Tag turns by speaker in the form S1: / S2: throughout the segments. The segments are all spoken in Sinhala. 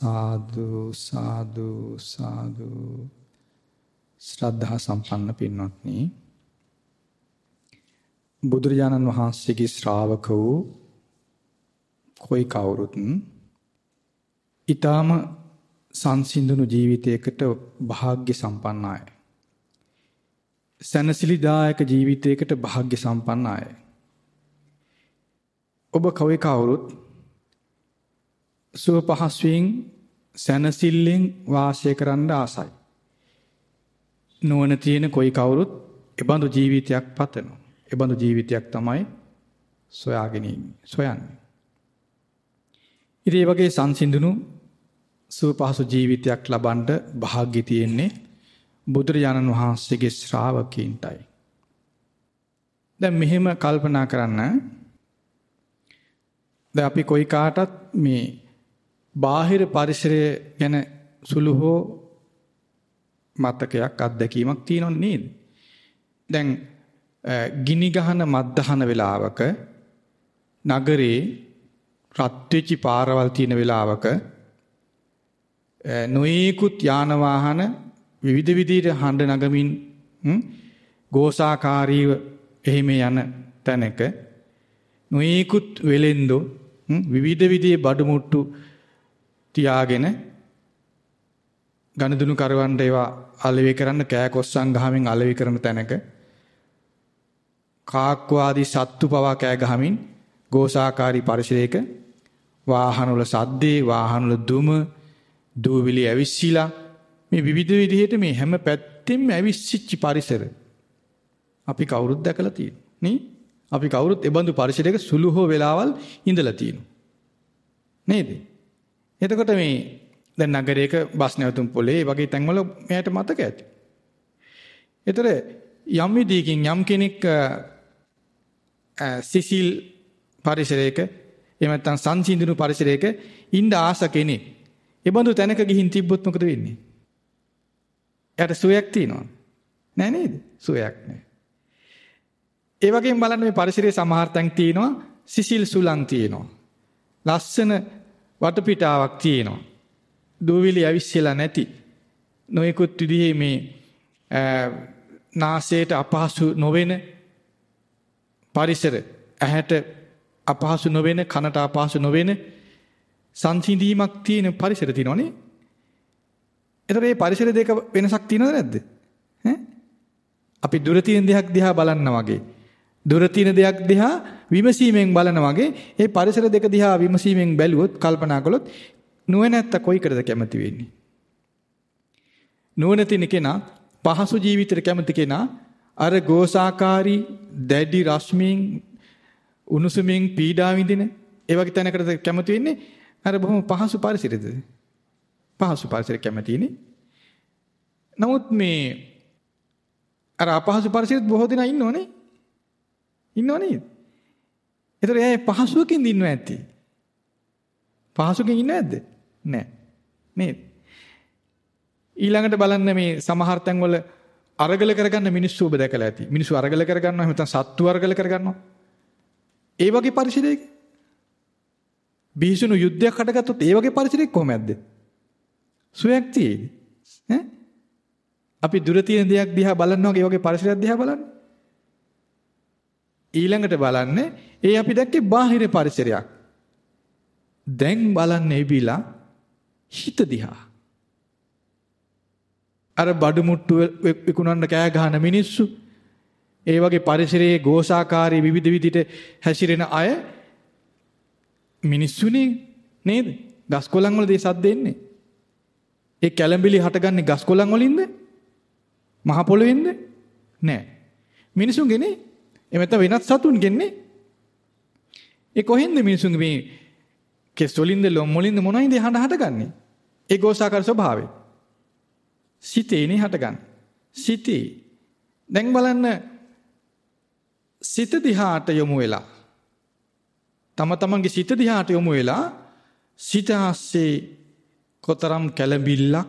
S1: සාදු සාදු සාදු ශ්‍රද්ධා සම්පන්න පින්වත්නි බුදුරජාණන් වහන්සේගේ ශ්‍රාවක වූ કોઈ කවුරුත් ඊටාම සංසිඳුණු ජීවිතයකට වාග්ය සම්පන්න අය. සනසිලිදායක ජීවිතයකට වාග්ය සම්පන්න අය. ඔබ කවයි කවුරුත් සුව පහසුවෙන් සැනසිල්ලෙන් වාසය කරන්න ආසයි. නුවණ තියෙන કોઈ කවුරුත් එබඳු ජීවිතයක් පතනවා. එබඳු ජීවිතයක් තමයි සොයාගෙන සොයන්නේ. ඉතින් වගේ සංසිඳුණු සුව පහසු ජීවිතයක් ලබන්න වාග්ය තියෙන්නේ බුදුරජාණන් වහන්සේගේ ශ්‍රාවකීන්ටයි. දැන් මෙහෙම කල්පනා කරන්න දැන් අපි කොයි කාටත් මේ බාහිර පරිසරය ගැන සුළු හෝ මතකයක් අත්දැකීමක් තියෙනව නේද? දැන් ගිනි ගහන මද්දහන වෙලාවක නගරේ රත් වෙච්ච පාරවල් තියෙන වෙලාවක නොයෙකුත් යාන වාහන විවිධ විදිහට හඬ නගමින් ගෝසාකාරීව එහෙම යන තැනක නොයෙකුත් වෙලෙන්දෝ විවිධ විදිහේ බඩු මුට්ටු තියාගෙන ගණදුණු කරවන්න ඒවා අලෙවි කරන්න කෑකොස්සන් ගහමින් අලෙවි කරන තැනක කාක්වාදී සත්තු පවා කෑ ගහමින් ගෝසාකාරී පරිසරයක වාහන වල සද්දේ වාහන වල දුම දූවිලි ඇවිස්සීලා මේ විවිධ විදිහට මේ හැම පැත්තෙම ඇවිස්සිච්ච පරිසර. අපි කවුරුත් දැකලා තියෙනවා. නේ? අපි කවුරුත් ඒ බඳු පරිසරයක සුළු හෝ වෙලාවල් ඉඳලා තියෙනවා. නේද? එතකොට මේ දැන් නගරයක බස් නැවතුම් පොලේ වගේ තැන්වල මෙයාට මතක ඇති. ඒතර යම් විදිහකින් යම් කෙනෙක් සිසිල් පරිසරයක එහෙම නැත්නම් සංසිඳුණු පරිසරයක ඉන්න ආස කෙනෙක්. ඒ බඳු තැනක ගිහින් තිබ්බොත් මොකද වෙන්නේ? එයාට සුවයක් තියෙනවද? නෑ නේද? සුවයක් නෑ. ඒ වගේම බලන්න මේ පරිසරයේ සමහර තැන් තියෙනවා සිසිල් සුලං තියෙනවා. ලස්සන වටපිටාවක් තියෙනවා. දූවිලි ඇවිස්සලා නැති. නොයෙකුත් විදිහේ මේ නාසයට අපහසු නොවන පරිසර ඇහැට අපහසු නොවන කනට අපහසු නොවන සංසිඳීමක් තියෙන පරිසර තියෙනවනේ. එතකොට මේ පරිසර දෙක වෙනසක් තියෙනවද නැද්ද? ඈ අපි දුර තියෙන දෙයක් දිහා බලන්න වගේ දුර තියෙන දෙයක් දිහා විමසීමෙන් බලන වගේ මේ පරිසර දෙක දිහා විමසීමෙන් බැලුවොත් කල්පනා කළොත් නුවණැත්ත කොයිකටද කැමති වෙන්නේ? නුවණ තියෙන කෙනා පහසු ජීවිතයට කැමති කෙනා අර ගෝසාකාරී දැඩි රශ්මියෙන් උණුසුමින් පීඩා විඳින ඒ වගේ තැනකටද කැමති වෙන්නේ? අර බොහොම පහසු පරිසරයද? පහසු පරිසරයක් කැමතිනේ. නමුත් මේ අර අපහසු පරිසරෙත් බොහෝ දෙනා ඉන්නවනේ. ඉන්නව නේද? ඒතර එයා පහසුවකින් ඉන්නව ඇති. පහසුවකින් ඉන්නව නැද්ද? නෑ. නේද? ඊළඟට බලන්න මේ සමහර තැන්වල අරගල කරගන්න මිනිස්සු ඔබ දැකලා ඇති. මිනිස්සු අරගල කරගන්නවා එහෙම නැත්නම් සත්තු අරගල කරගන්නවා. ඒ වගේ පරිසරයක බිහිසුණු යුද්ධයක් හටගත්තොත් ඒ වගේ පරිසරයක කොහොමද? සුවයක් තියෙයි. ඈ? අපි දුර තියෙන දෙයක් දිහා බලනවා වගේ වගේ පරිසරයක් දිහා බලන්න. ඊළඟට බලන්නේ ඒ අපි දැක්කේ බාහිර පරිසරයක්. දැන් බලන්න එබිලා හිත දිහා. අර බඩු මුට්ටු විකුණන්න කෑ ගහන මිනිස්සු ඒ වගේ පරිසරයේ ගෝසාකාරී විවිධ විදිහට හැසිරෙන අය මිනිස්සුනේ නේද? ගස් කොළන් වල දේ සද්ද එන්නේ. ඒ කැළඹිලි හටගන්නේ ගස් කොළන් වලින්ද? මහ පොළොවේන්ද? නෑ. මිනිසුන්ගේනේ එමෙත වෙනත් සතුන්ගෙන්නේ ඒ කොහෙන්ද මිනිසුන්ගේ මේ කෙස් වලින්ද ලොම් වලින්ද මොනයින්ද හඬ හටගන්නේ? ඒ ගෝසාකාර ස්වභාවය. සිතේනේ හටගන්නේ. සිතේ. දැන් බලන්න සිත දිහාට යොමු වෙලා තම තමන්ගේ සිත දිහාට යොමු වෙලා සිත ආස්සේ කොතරම් කැළඹිල්ලක්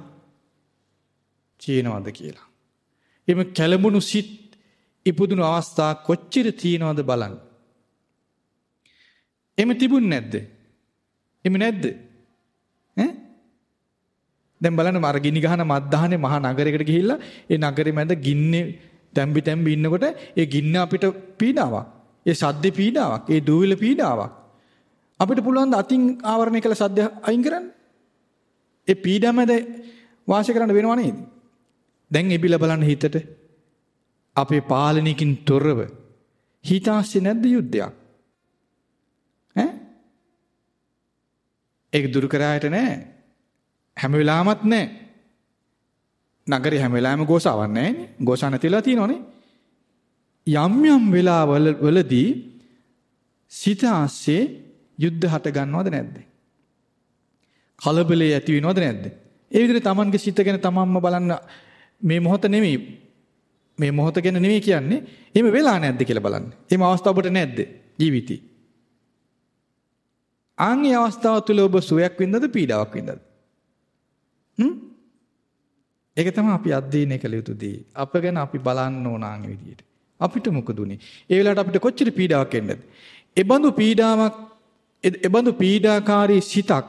S1: චීනවද කියලා. එimhe කැළඹුණු සිත් ඉපදුණු අවස්ථා කොච්චර තියෙනවද බලන්න. එමෙ තිබුණ නැද්ද? එමෙ නැද්ද? ඈ? දැන් බලන්න අර ගිනි ගහන මත්දහනේ මහා නගරයකට ගිහිල්ලා ඒ නගරේ මැද ගින්නේ තැම්බි තැම්බි ඉන්නකොට ඒ ගින්න අපිට පීඩාවක්. ඒ සද්දේ පීඩාවක්. ඒ දූවිල පීඩාවක්. අපිට පුළුවන් ද අතින් ආවරණය කළ සද්ද අයින් කරන්න? ඒ පීඩා මැද වාසය කරන්න වෙනව නේද? දැන් එබිල බලන්න හිතට අපේ පාලනයකින් තොරව හිතාස්සේ නැද්ද යුද්ධයක්? ඈ? ඒක දුරු කරායට නෑ. හැම වෙලාවමත් නෑ. නගරේ හැම වෙලාවෙම ගෝසාවක් නෑනේ. ගෝසා නැතිලා තියෙනවනේ. යම් යම් වෙලාවල වලදී සිත ආස්සේ යුද්ධ හට ගන්නවද නැද්ද? කලබලේ ඇති වෙනවද නැද්ද? ඒ විදිහට Tamanගේ සිත ගැන තමන්ම බලන්න මේ මොහොත නෙමෙයි මේ මොහොත ගැන නෙමෙයි කියන්නේ. එහෙම වෙලා නැද්ද කියලා බලන්න. එහෙම අවස්ථාව ඔබට නැද්ද ජීවිතේ? ආන්ගේ අවස්ථාව තුළ ඔබ සුවයක් වින්දද පීඩාවක් වින්දද? හ්ම්? ඒක තමයි අපි අධ්‍යයනය කළ යුතු දේ. අප ගැන අපි බලන්න ඕන ආන්ගේ විදියට. අපිට මොකද උනේ? ඒ වෙලාවට අපිට කොච්චර පීඩාවක් එන්නද? එබඳු පීඩාවක් එබඳු පීඩාකාරී සිතක්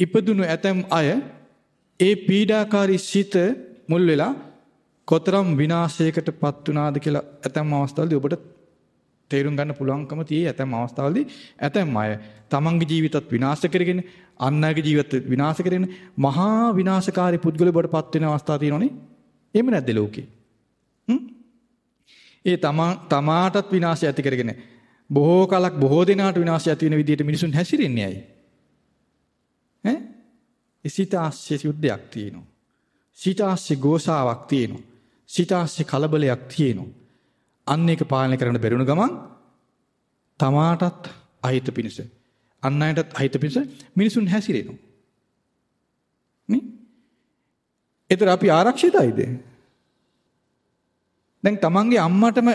S1: ඉපදුණු ඇතම් අය ඒ පීඩාකාරී සිත මුල් වෙලා කොතරම් විනාශයකටපත් වුණාද කියලා ඇතම් අවස්ථාවලදී ඔබට තේරුම් ගන්න පුළුවන්කම තියෙයි. ඇතම් අවස්ථාවලදී ඇතම් අය තමන්ගේ ජීවිතත් විනාශ කරගෙන අන් අයගේ ජීවිත විනාශ කරගෙන මහා විනාශකාරී පුද්ගලයෙක් බවට පත් වෙන අවස්ථා තියෙනවනේ. එහෙම නැද්ද ලෝකේ? ඒ තමා තමාටත් විනාශය ඇති කරගෙන බොහෝ කලක් බොහෝ දෙනාට විනාශය ඇති වෙන විදිහට මිනිසුන් හැසිරෙන්නේ ඇයි? ඈ? සිත ආස්සේ යුද්ධයක් තියෙනවා. සිත ආස්සේ ගෝසාවක් තියෙනවා. සිත ආස්සේ කලබලයක් තියෙනවා. අන්න ඒක පාලනය කරන්න බැරිුණු ගමන් තමාටත් අහිත පිණිස අන් අයටත් අහිත පිණිස මිනිසුන් හැසිරෙනවා. නේ? ඒතර අපි ආරක්ෂිතයිද? දැන් තමන්ගේ අම්මටම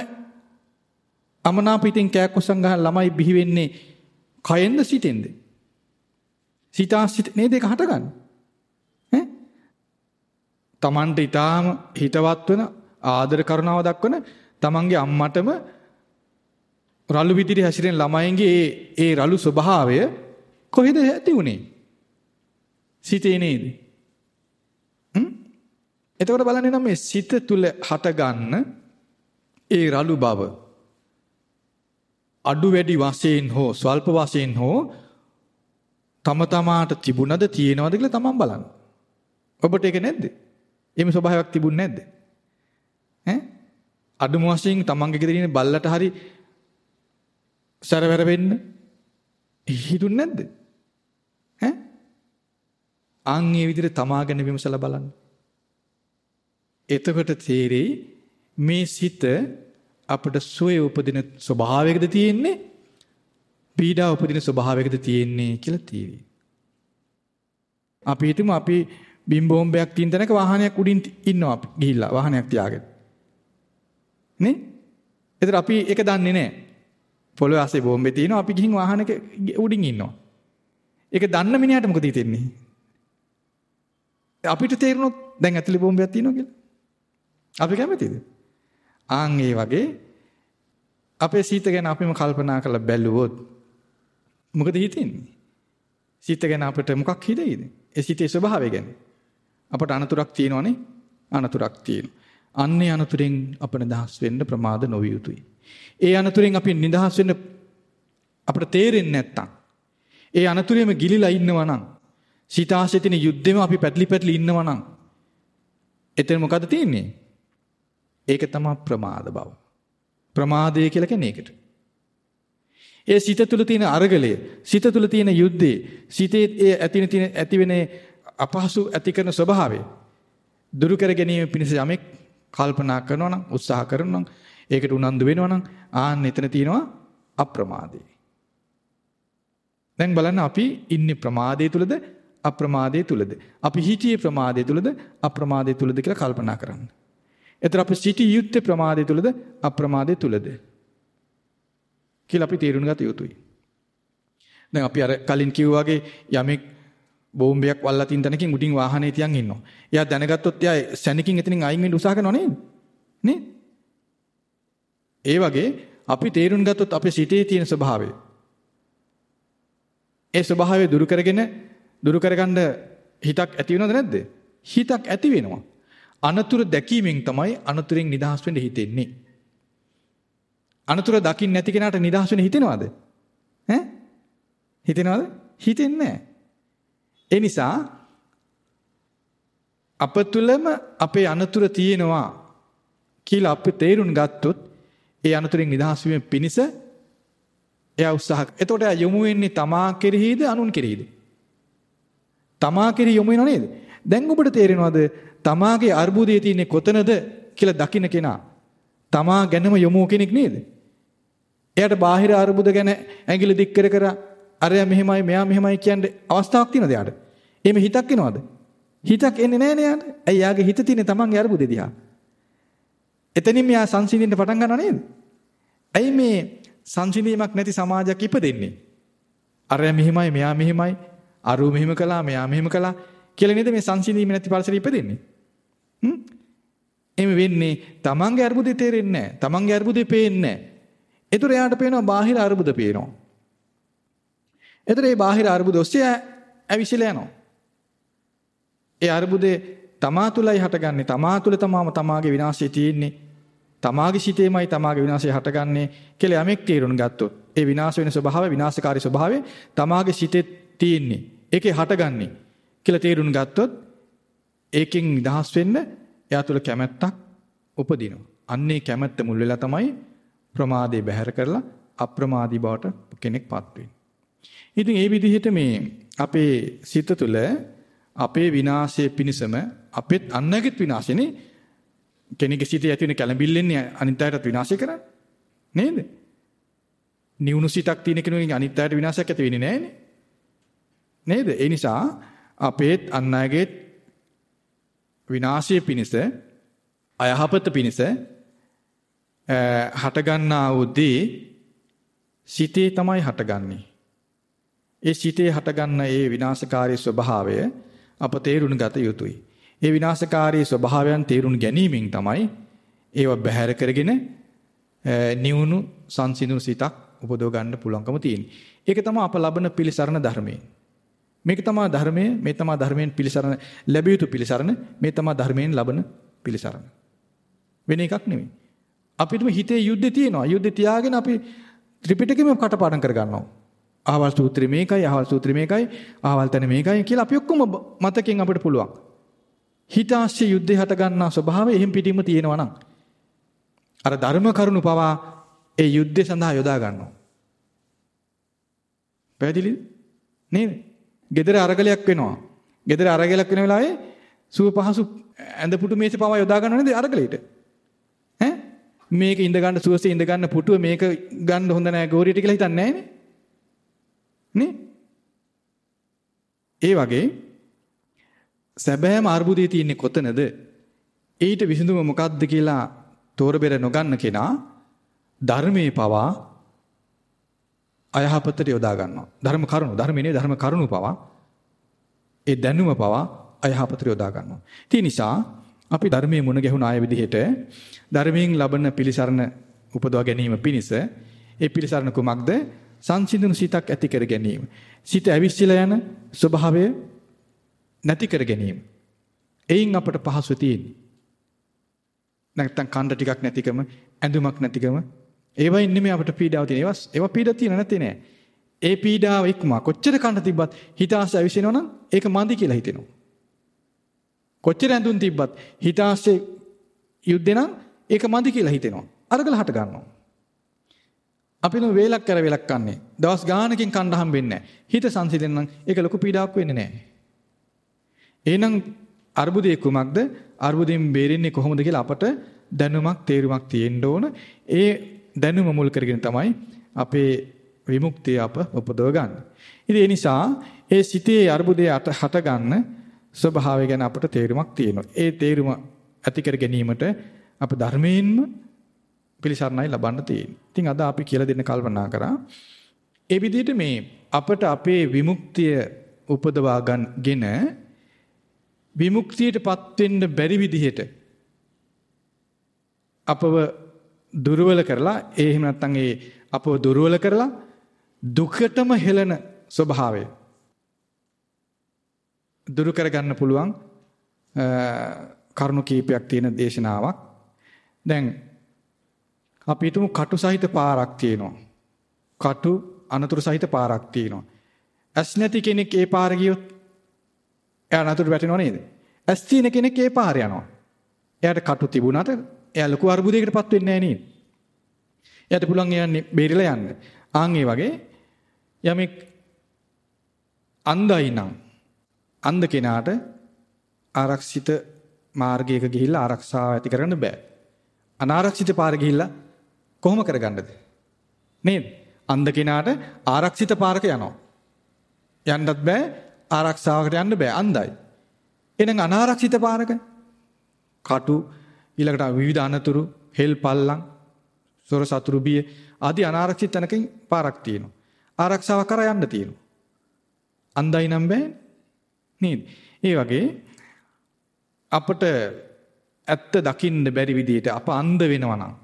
S1: අමනාපිතින් කෑකොස්සන් ගහන ළමයි බිහි වෙන්නේ කයෙන්ද සිතෙන්ද? සිතාසිත නේද ඒක හටගන්නේ. ඈ? Tamanට ඊටාම හිතවත් වෙන ආදර කරුණාව දක්වන තමන්ගේ අම්මටම රළු විදිහට හැසිරෙන ළමයින්ගේ ඒ ඒ රළු ස්වභාවය කොහෙද ඇති උනේ? සිතේ නේද? හ්ම්? එතකොට බලන්නේ නම් මේ සිත තුල හටගන්න ඒ රළු බව අඩු වැඩි වශයෙන් හෝ ස්වල්ප වශයෙන් හෝ තම තමාට තිබුණද තියෙනවද කියලා තමන් බලන්න. ඔබට ඒක නැද්ද? එහෙම ස්වභාවයක් තිබුණ නැද්ද? ඈ? අඩුම වශයෙන් තමන්ගේ ගෙදර ඉන්න බල්ලට හරි සැරවැර වෙන්න හිතුන්නේ නැද්ද? ඈ? අන් මේ විදිහට තමා ගැන විමසලා බලන්න. එතකොට තේරෙයි මේ සිත අපට සුවේ උපදින ස්වභාවයකද තියෙන්නේ පීඩා උපදින ස්වභාවයකද තියෙන්නේ කියලා තීවි. අපි හිතමු අපි බිම් බෝම්බයක් තියන තැනක වාහනයක් උඩින් ඉන්නවා අපි ගිහිල්ලා වාහනයක් තියාගෙන. නේ? ඒතර අපි ඒක දන්නේ නැහැ. පොළොවේ ආසේ බෝම්බේ තියෙනවා අපි ගිහින් වාහනයක උඩින් ඉන්නවා. ඒක දන්න මිනිහට මොකද හිතෙන්නේ? අපිට තේරුණොත් දැන් ඇතුලේ බෝම්බයක් තියෙනවා කියලා. අපි කැමතිද? ආන් ඒ වගේ අපේ සීත ගැන අපිම කල්පනා කරලා බැලුවොත් මොකද හිතෙන්නේ? සිත ගැන අපිට මොකක් හිතෙයිද? ඒ සිතේ ස්වභාවය ගැන. අපට අනතුරක් තියෙනවනේ. අනතුරක් තියෙනවා. අන්නේ අනතුරෙන් අප නිදහස් වෙන්න ප්‍රමාද නොවිය යුතුයි. ඒ අනතුරෙන් අපි නිදහස් වෙන්න අපට තේරෙන්නේ නැත්තම් ඒ අනතුරේම ගිලිලා ඉන්නවා නම් සිතාසිතින යුද්ධෙම අපි පැටලි පැටලි ඉන්නවා නම් එතන මොකද තියෙන්නේ? ඒක තමයි ප්‍රමාද බව. ප්‍රමාදය කියලා කියන්නේ ඒකට. ඒ සිත තුළ තියෙන අරගලය, සිත තුළ තියෙන යුද්ධේ, සිතේ ඒ ඇතින තියෙන ඇතිවෙන අපහසු ඇති කරන ස්වභාවය දුරු කර ගැනීම පිණිස යමෙක් කල්පනා කරනවා නම්, උත්සාහ කරනවා නම්, ඒකට උනන්දු වෙනවා නම් ආන්න එතන තියෙනවා අප්‍රමාදේ. දැන් බලන්න අපි ඉන්නේ ප්‍රමාදයේ තුලද අප්‍රමාදයේ තුලද? අපි හිතියේ ප්‍රමාදයේ තුලද අප්‍රමාදයේ තුලද කියලා කල්පනා කරන්න. එතන අපි සිටි යුත්තේ ප්‍රමාදයේ තුලද අප්‍රමාදයේ තුලද? කියලා අපි තේරුම් ගත යුතුයි. දැන් අපි අර කලින් කිව්වා වගේ යමෙක් බෝම්බයක් වල්ලා තින් තැනකින් උඩින් වාහනේ තියන් ඉන්නවා. එයා දැනගත්තොත් එයා සැනකින් එතනින් අයින් වෙන්න උත්සාහ කරනව නේද? නේ? ඒ වගේ අපි තේරුම් ගත්තොත් අපේ සිතේ තියෙන ස්වභාවය. ඒ ස්වභාවය දුරු කරගෙන දුරු කරගන්න හිතක් ඇති වෙනවද නැද්ද? හිතක් ඇති වෙනවා. අනතුරු දැකීමෙන් තමයි අනතුරෙන් නිදහස් වෙන්න හිතෙන්නේ. අනතුරු දකින්න නැති කෙනාට නිදහස් වෙන්න හිතෙනවද? ඈ? හිතෙනවද? හිතෙන්නේ නැහැ. ඒ නිසා අප තුළම අපේ අනතුර තියෙනවා කියලා අපි තේරුම් ගත්තොත් ඒ අනතුරෙන් නිදහස් වීම පිණිස එයා උත්සාහ. එතකොට එයා යොමු වෙන්නේ තමා කෙරෙහිද අනුන් කෙරෙහිද? තමා කෙරෙහි යොමු වෙනව නේද? දැන් ඔබට තේරෙනවද තමාගේ අර්බුදයේ තියෙන්නේ කොතනද කියලා දකින්න කෙනා තමා ගැනම යොමු කෙනෙක් නේද? එයාට බාහිර අර්බුද ගැන ඇඟිලි දික් කර කර අරයා මෙහෙමයි මෙයා මෙහෙමයි කියන්නේ අවස්ථාවක් තියෙනවද එයාට? එහෙම හිතක් එනවද? හිතක් එන්නේ නැහැ නේ යාට. ඇයි යාගේ හිත තියෙන්නේ තමන්ගේ අර්බුදේ දිහා. එතනින් මෙයා සංසිඳින්න පටන් ගන්නව නේද? ඇයි මේ සංසිඳීමක් නැති සමාජයක් ඉපදෙන්නේ? අරයා මෙහෙමයි මෙයා මෙහෙමයි අරු මෙහෙම කළා මෙයා මෙහෙම කළා කියලා නේද මේ සංසිඳීම නැති පරිසරය ඉපදෙන්නේ? හ්ම්? එimhe වෙන්නේ තමන්ගේ අර්බුදේ තේරෙන්නේ නැහැ. තමන්ගේ අර්බුදේ පේන්නේ නැහැ. ඒතර එයාට පේනවා බාහිර අර්බුද පේනවා. ඒතර මේ බාහිර අර්බුද ඔස්සේ ඇවිසිලා යනවා. ඒ අර්බුදේ තමා තුලයි හටගන්නේ. තමා තුල තමාම තමාගේ විනාශය තියෙන්නේ. තමාගේ සිතේමයි තමාගේ විනාශය හටගන්නේ කියලා යමෙක් තේරුම් ගත්තොත් ඒ විනාශ වෙන ස්වභාවය විනාශකාරී ස්වභාවය තමාගේ සිතේ තියෙන්නේ. ඒකේ හටගන්නේ කියලා තේරුම් ගත්තොත් ඒකෙන් නිදහස් වෙන්න එයා තුල කැමැත්තක් උපදිනවා. අන්නේ කැමැත්ත මුල් වෙලා තමයි ප්‍රමාදේ බැහැර කරලා අප්‍රමාදී බවට කෙනෙක්පත් වෙන්නේ. ඉතින් ඒ විදිහට මේ අපේ සිත තුළ අපේ විනාශයේ පිණසම අපෙත් අන්නගෙත් විනාශනේ කෙනෙකුගේ සිතේ ඇති වෙන කැළඹිල්ලෙන්නේ අනිත් අයටත් විනාශය කරන්නේ නේද? නිවුණු සිතක් තියෙන කෙනෙකුගේ අනිත් අයට විනාශයක් ඇති වෙන්නේ නැහැනේ. නේද? ඒ නිසා අපේත් අන් අයගේත් විනාශයේ පිණිස අයහපත පිණිස හටගන්නා වූ දේ සිතේ තමයි හටගන්නේ. ඒ සිතේ හටගන්න ඒ විනාශකාරී ස්වභාවය අප තේරුම් ගත යුතුයි. ඒ විනාශකාරී ස්වභාවයන් තේරුම් ගැනීමෙන් තමයි ඒව බැහැර කරගෙන නිවුණු සංසිඳුණු සිතක් උපදව ගන්න පුළුවන්කම තියෙන්නේ. ඒක තමයි අප ලබන පිළිසරණ ධර්මයේ. මේක තමයි ධර්මයේ මේ තමයි ධර්මයෙන් පිළිසරණ ලැබිය යුතු පිළිසරණ මේ තමයි ධර්මයෙන් ලබන පිළිසරණ. වෙන එකක් නෙමෙයි. අපිටම හිතේ යුද්ධය තියෙනවා. යුද්ධය තියාගෙන අපි ත්‍රිපිටකෙම කටපාඩම් කරගන්නවා. අහවල් සූත්‍රය මේකයි, අහවල් සූත්‍රය මේකයි, අහවල් තැන මේකයි කියලා අපි ඔක්කොම මතකෙන් අපිට පුළුවන්. හිතාශ්‍ය යුද්ධය හට ගන්නා ස්වභාවය එහෙම් පිටින්ම තියෙනවා නම් අර ධර්ම කරුණු පවා ඒ යුද්ධය සඳහා යොදා ගන්නවා. පැහැදිලිද? නේද? gedara අරගලයක් වෙනවා. gedara අරගලයක් වෙන වෙලාවේ සුව පහසු ඇඳ පුටු මේසේ පවා යොදා ගන්නව නේද අරගලයට? ඈ මේක ඉඳ ගන්න සුවසේ ඉඳ ගන්න පුටුව මේක ගන්න හොඳ නැහැ ගෝරියට කියලා හිතන්නේ නැහැ නේ? ඒ වගේ සැබෑම අර්බුදයේ තියෙන්නේ කොතනද? ඊට විසඳුම මොකක්ද කියලා තෝරබෙර නොගන්න කෙනා ධර්මයේ පවා අයහපතට යොදා ගන්නවා. ධර්ම කරුණු ධර්මයේ ධර්ම කරුණු පවා ඒ දැනුම පවා අයහපතට යොදා ගන්නවා. ඒ නිසා අපි ධර්මයේ මුණ ගැහුණ ආය විදිහට ධර්මයෙන් ලබන පිළිසරණ උපදවා ගැනීම පිණිස ඒ පිළිසරණ කුමක්ද? සංසිඳුණු සිතක් ඇති කර ගැනීම. සිත ඇවිස්සලා යන ස්වභාවය නැති කර ගැනීම. එයින් අපට පහසු තියෙන්නේ. නැත්තම් කණ්ඩ ටිකක් නැතිකම, ඇඳුමක් නැතිකම, ඒවයින් නෙමෙයි අපට පීඩාව තියෙන. ඒවා ඒවා පීඩා තියෙන නැත්තේ නෑ. ඒ පීඩාව ඉක්ම කොච්චර කණ්ඩ තිබ්බත් හිතාස ඇවිසිනවා නම් ඒක මන්දි කියලා හිතෙනවා. කොච්චර ඇඳුම් තිබ්බත් හිතාස්සේ යුද්ධේ නම් ඒක මන්දි කියලා හිතෙනවා. අරගල හට ගන්නවා. අපි නෝ වේලක් කර වේලක් කන්නේ. දවස් ගානකින් කණ්ඩ හම්බෙන්නේ නැහැ. හිත සංසිඳෙන්න නම් ඒක ලොකු පීඩාවක් වෙන්නේ නැහැ. එහෙනම් අර්බුදයේ කුමක්ද? අර්බුදයෙන් බේරෙන්නේ කොහොමද කියලා අපට දැනුමක් තේරුමක් තියෙන්න ඕන. ඒ දැනුම මුල් කරගෙන තමයි අපේ විමුක්තිය අප උපදව ගන්න. ඉතින් ඒ නිසා ඒ සිතේ අර්බුදයේ හට ගන්න ස්වභාවය ගැන අපට තේරුමක් තියෙනවා. ඒ තේරුම ඇති කර ගැනීමට අප ධර්මයෙන්ම පිළිසරණයි ලබන්න තියෙන්නේ. ඉතින් අද අපි කියලා දෙන්න කල්පනා කරා ඒ විදිහට මේ අපට අපේ විමුක්තිය උපදවා ගන්නගෙන විමුක්තියටපත් වෙන්න බැරි විදිහට අපව දුර්වල කරලා ඒ එහෙම නැත්නම් ඒ අපව දුර්වල කරලා දුකටම හෙළන ස්වභාවය දුරු කරගන්න පුළුවන් කරුණු කීපයක් තියෙන දේශනාවක්. දැන් අපි හිතමු කටු සහිත පාරක් තියෙනවා. කටු අනතුරු සහිත පාරක් තියෙනවා. ඇස් නැති කෙනෙක් ඒ පාර ගියොත් එයා අනතුරු වැටෙනව නේද? ඇස් තියෙන කෙනෙක් ඒ පාර යනවා. එයාට කටු තිබුණාට එයා ලොකු අර්බුදයකටපත් වෙන්නේ නැහැ නේද? එයාට පුළුවන් යන්නේ බේරිලා යන්න. ආන් ඒ වගේ යමෙක් අන්ධයි නම් අන්ධ කෙනාට ආරක්ෂිත මාර්ගයක ගිහිල්ලා ආරක්ෂාව ඇති කරගන්න බෑ. අනාරක්ෂිත පාර ගිහිල්ලා කොහොම කරගන්නද? නේද? අන්ධ කෙනාට ආරක්ෂිත පාරක යනවා. යන්නත් බෑ ආරක්ෂාවකට යන්න බෑ අන්ධයි. එහෙනම් අනාරක්ෂිත පාරක කටු ඊළඟට විවිධ අනතුරු හෙල් පල්ලම් සොර සතුරු බිය ආදී අනාරක්ෂිත තැනකින් පාරක් තියෙනවා. ආරක්ෂාව කරා යන්න තියෙනවා. අන්ධයි නම් බෑ නේද? ඒ වගේ අපට ඇත්ත දකින්න බැරි විදිහට අප අන්ධ වෙනවා නම්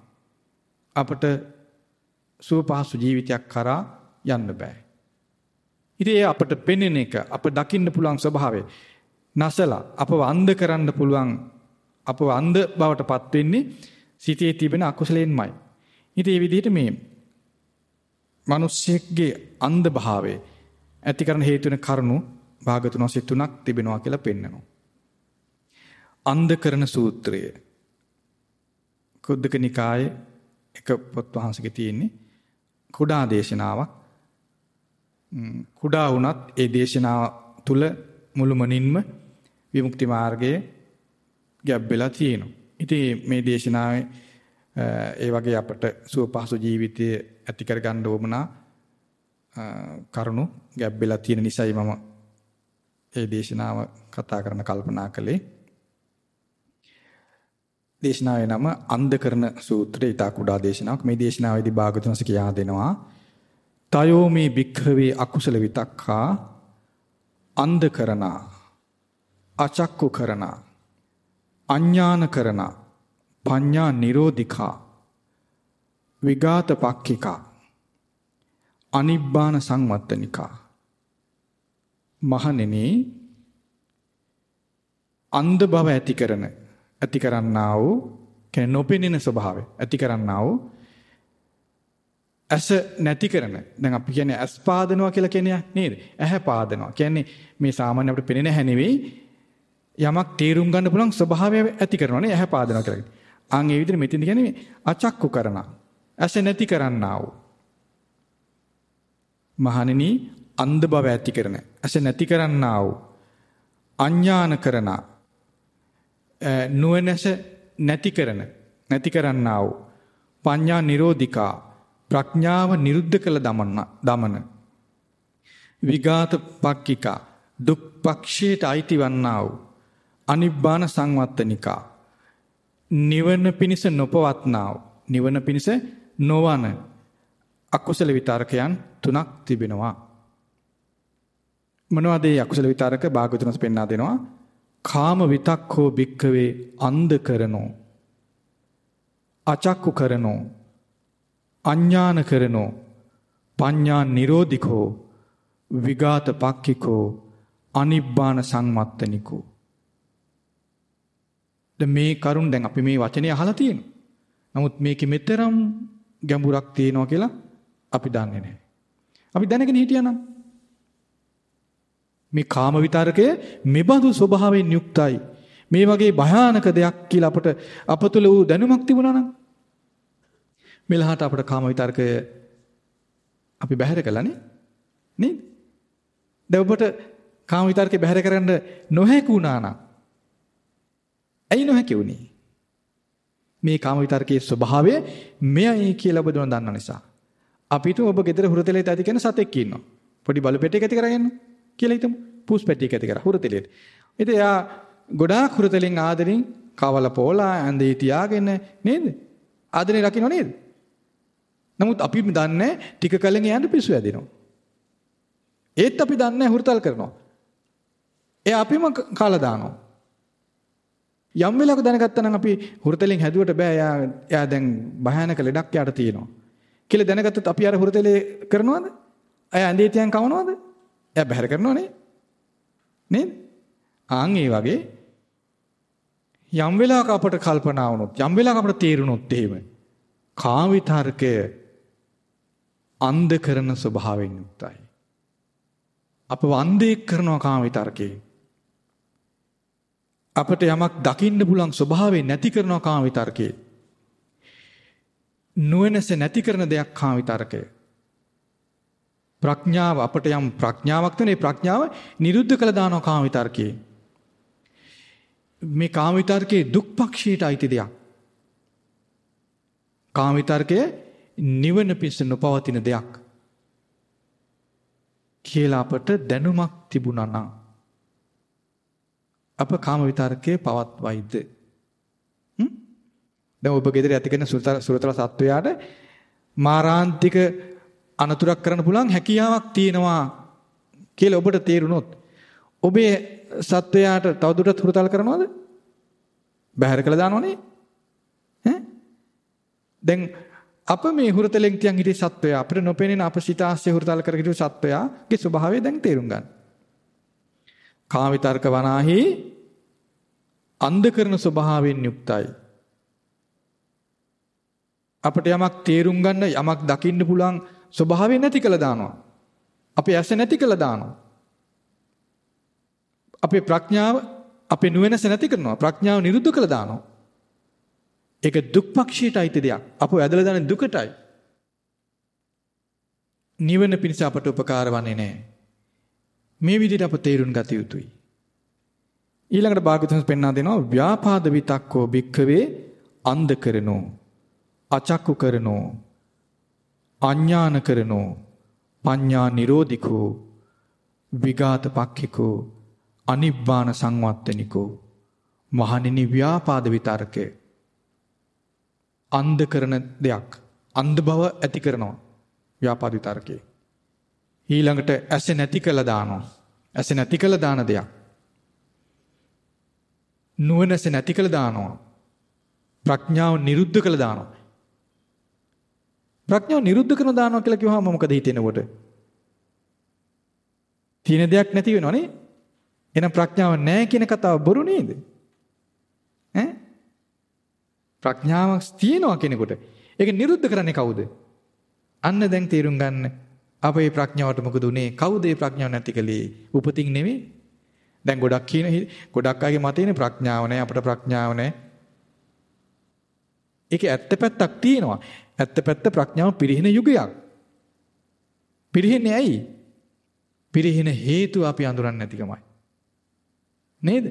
S1: අපට සුවපහසු ජීවිතයක් කරා යන්න බෑ. ඉතින් ඒ අපට පෙනෙන එක අප දකින්න පුළුවන් ස්වභාවය නැසලා අපව අන්ධ කරන්න පුළුවන් අපව අන්ධ බවට පත් වෙන්නේ සිතේ තිබෙන අකුසලයෙන්මයි. ඉතින් මේ විදිහට මේ මිනිස්සෙක්ගේ අන්ධ භාවය ඇති කරන හේතු වෙන කරුණු භාගතුන් වහන්සේ තුනක් තිබෙනවා කියලා පෙන්නනවා. අන්ධ කරන සූත්‍රය. කුද්දක නිකායේ එක පොත් වහන්සේගේ තියෙන්නේ කුඩා දේශනාවක්. කුඩා වුණත් ඒ දේශනාව තුල මුළුමනින්ම විමුක්ති මාර්ගයේ ගැබ්බෙලා තියෙනවා. ඉතින් මේ දේශනාවේ ඒ වගේ අපට සුවපහසු ජීවිතය ඇති කර ගන්න ඕමනා කරුණු ගැබ්බෙලා තියෙන නිසායි මම ඒ දේශනාව කතා කරන කල්පනා කළේ. දේශනාවේ නම අන්ධ කරන සූත්‍රය ඊට කුඩා දේශනාවක්. මේ දේශනාවේදී භාගතුන්ස කියා දෙනවා. තයෝ මේ භික්ඛවේ අකුසල විතක්ඛා අන්ධ කරනා අචක්කු කරනා අඥාන කරනා පඤ්ඤා නිරෝධිකා විගාත පක්ඛිකා අනිබ්බාන සංවත්තනිකා මහණෙනි අන්ධ බව ඇති කරන ඇති කරන්නා වූ කියන්නේ නොපෙනෙන ස්වභාවය. ඇති කරන්නා වූ ඇස නැති කරන. දැන් අපි කියන්නේ ඇස් පාදනවා කියලා කියන්නේ නේද? ඇහැ පාදනවා. කියන්නේ මේ සාමාන්‍ය අපිට පෙනෙන හැ නෙවෙයි. යමක් තේරුම් ගන්න පුළුවන් ස්වභාවය ඇති කරනවා නේ ඇහැ පාදනවා කියලා. අන් ඒ විදිහට මෙතෙන්ද කියන්නේ අචක්කු කරන ඇස නැති කරන්නා වූ. මහණෙනි අන්ධ බව ඇති කරන. ඇස නැති කරන්නා වූ. අඥාන කරනා. නුවණැස නැති කරන නැති කරන්නා වූ පඤ්ඤා නිරෝධිකා ප්‍රඥාව නිරුද්ධ කළ දමන දමන. විගාත පක්කිකා දුක් පක්ෂයට අයිති වන්නා වූ අනිබ්බාන සංවත්තනිකා. නිවන පිණිස නොපවත්නා වූ නිවන පිණිස නොවන අකුසල විතරකයන් තුනක් තිබෙනවා. මොනවද මේ අකුසල විතරක? භාගතුනස් පෙන්වා දෙනවා කාම විතක්ඛෝ භික්ඛවේ අන්ධ කරනෝ අචක්කු කරනෝ අඥාන කරනෝ පඤ්ඤා නිරෝධිකෝ විගාත පක්ඛිකෝ අනිබ්බාන සංමත්තනිකෝ දැන් මේ කරුණ දැන් අපි මේ වචනේ අහලා තියෙනවා. නමුත් මේකෙ මෙතරම් ගැඹුරක් තියෙනවා කියලා අපි දන්නේ නැහැ. අපි දැනගෙන හිටියානම් මේ කාම විතරකය මෙබඳු ස්වභාවයෙන් යුක්තයි. මේ වගේ භයානක දෙයක් කියලා අපට අප තුළ වූ දැනුමක් තිබුණා නම් මෙලහට අපට කාම විතරකය අපි බැහැර කළානේ නේද? දැන් ඔබට කාම විතරකේ බැහැර කරන්න නොහැකි වුණා නම් ඇයි නොහැකි වුනේ? මේ කාම විතරකයේ ස්වභාවය මෙයයි කියලා ඔබ දන්න නිසා. අපිට ඔබ ගෙදර හුරතලේ තැති කියන සතෙක් ඉන්නවා. පොඩි බලු පෙට්ටියක් ඇති කරගෙන යනවා. කියලා හිතමු. පූස් පැටියක් ඇති කරා හුරතෙලියට. ඉතින් එයා ගොඩාක් හුරතෙලින් ආදරෙන් කවල පොලා ඇඳේ තියාගෙන නේද? ආදරෙන් රකින්න නේද? නමුත් අපි දන්නේ ටික කලෙන් එයාට පිස්සු ඇදෙනවා. ඒත් අපි දන්නේ හුරතල් කරනවා. එයා අපිම කාලා දානවා. යම් වෙලාවක දැනගත්තා නම් අපි හුරතලෙන් හැදුවට බෑ එයා එයා දැන් භයානක ලෙඩක් යාට තියෙනවා. කියලා දැනගත්තොත් අපි අර හුරතලේ කරනවද? අය ඇඳේ තියන් කවනවද? එයා බැහැර කරනව නේ? නේද? ආන් ඒ වගේ යම් වෙලාවක අපට කල්පනා වුණොත් යම් වෙලාවක අපට තේරුණොත් එහෙම කාම විතර්කය අන්ධ කරන ස්වභාවයෙන් යුක්තයි. අපව අන්ධයෙක් කරනවා කාම විතර්කේ. අපට යමක් දකින්න පුළුවන් ස්වභාවය නැති කරනවා කාම විතර්කේ. නුවණැස නැති කරන දෙයක් කාම විතර්කය. ප්‍රඥාව අපට යම් ප්‍රඥාවක් තියෙන ඒ ප්‍රඥාව නිරුද්ධ කළ දානවා කාම විතර්කේ. මේ කාම විතර්කයේ දුක්පක්ෂයට අයිති දෙයක්. කාම විතර්කය නිවන පිස්ස නොපවතින දෙයක්. කියලා අපට දැනුමක් තිබුණා නම් අප කාම විතර්කයේ පවත්වයිද? හ්ම්? දැන් ඔබ ගෙදර ඇති කරන සුරතල සත්වයාට මාරාන්තික අනතුරක් කරන්න පුළුවන් හැකියාවක් තියෙනවා කියලා ඔබට තේරුණොත් ඔබේ සත්වයාට තවදුරටත් හුරතල් කරනවද? බැහැර කළා දානවනේ. ඈ? දැන් අප මේ හුරතලෙන් තියන් හිටිය සත්වයා අපිට නොපෙනෙන අප සිතාස්ය හුරතල් කර හිටිය සත්වයාගේ ස්වභාවය දැන් තේරුම් ගන්න. කාම විතර්ක වනාහි අන්ධ කරන ස්වභාවයෙන් යුක්තයි. අපිට යමක් තේරුම් ගන්න යමක් දකින්න පුළුවන් ස්වභාවය නැති කළා දානවා. අපේ ඇස නැති කළා දානවා. අපේ ප්‍රඥාව අපේ නුවණැස නැති කරනවා. ප්‍රඥාව නිරුද්ධ කළා දානවා. ඒක දුක්පක්ෂයට අයිති දෙයක්. අපව ඇදලා දාන දුකටයි. නිවන පිණිස අපට උපකාර වන්නේ නැහැ. මේ විදිහට අප තේරුම් ගත යුතුයි. ඊළඟට භාගතුන් පෙන්වා දෙනවා ව්‍යාපාද විතක්කෝ භික්ඛවේ අන්ධ කරනෝ අචක්කු කරනෝ අඥාන කරනෝ පඤ්ඤා නිරෝධිකෝ විගාත පක්ඛිකෝ අනිබ්බාන සංවත්තනිකෝ මහණෙනි ව්‍යාපාද විතරකය. අන්ධ කරන දෙයක් අන්ධ බව ඇති කරනවා ව්‍යාපාද විතරකේ ඊළඟට ඇස නැති කළ දානවා. ඇස නැති කළ දාන දෙයක්. නුවණැස නැති කළ දානවා. ප්‍රඥාව නිරුද්ධ කළ දානවා. ප්‍රඥාව නිරුද්ධ කරන දානවා කියලා කිව්වහම මොකද හිතෙනකොට තියෙන දෙයක් නැති වෙනවනේ එහෙනම් ප්‍රඥාව නැහැ කියන කතාව බොරු නේද? ඈ? ප්‍රඥාවක් තියෙනවා කෙනෙකුට. ඒක නිරුද්ධ කරන්නේ කවුද? අන්න දැන් තේරුම් ගන්න. අපේ ප්‍රඥාවට මොකද උනේ? කවුද මේ ප්‍රඥාව නැති කළේ? උපතින් නෙවෙයි. දැන් ගොඩක් කියන ගොඩක් අයගේ මතේනේ ප්‍රඥාව නැහැ අපිට ප්‍රඥාව නැහැ. ඒකේ ඇත්ත පැත්තක් තියෙනවා. ඇත්ත පැත්ත ප්‍රඥාව පිරිහෙන යුගයක්. පිරිහෙන්නේ ඇයි? පිරිහෙන හේතුව අපි අඳුරන්නේ නැතිකමයි. නේද?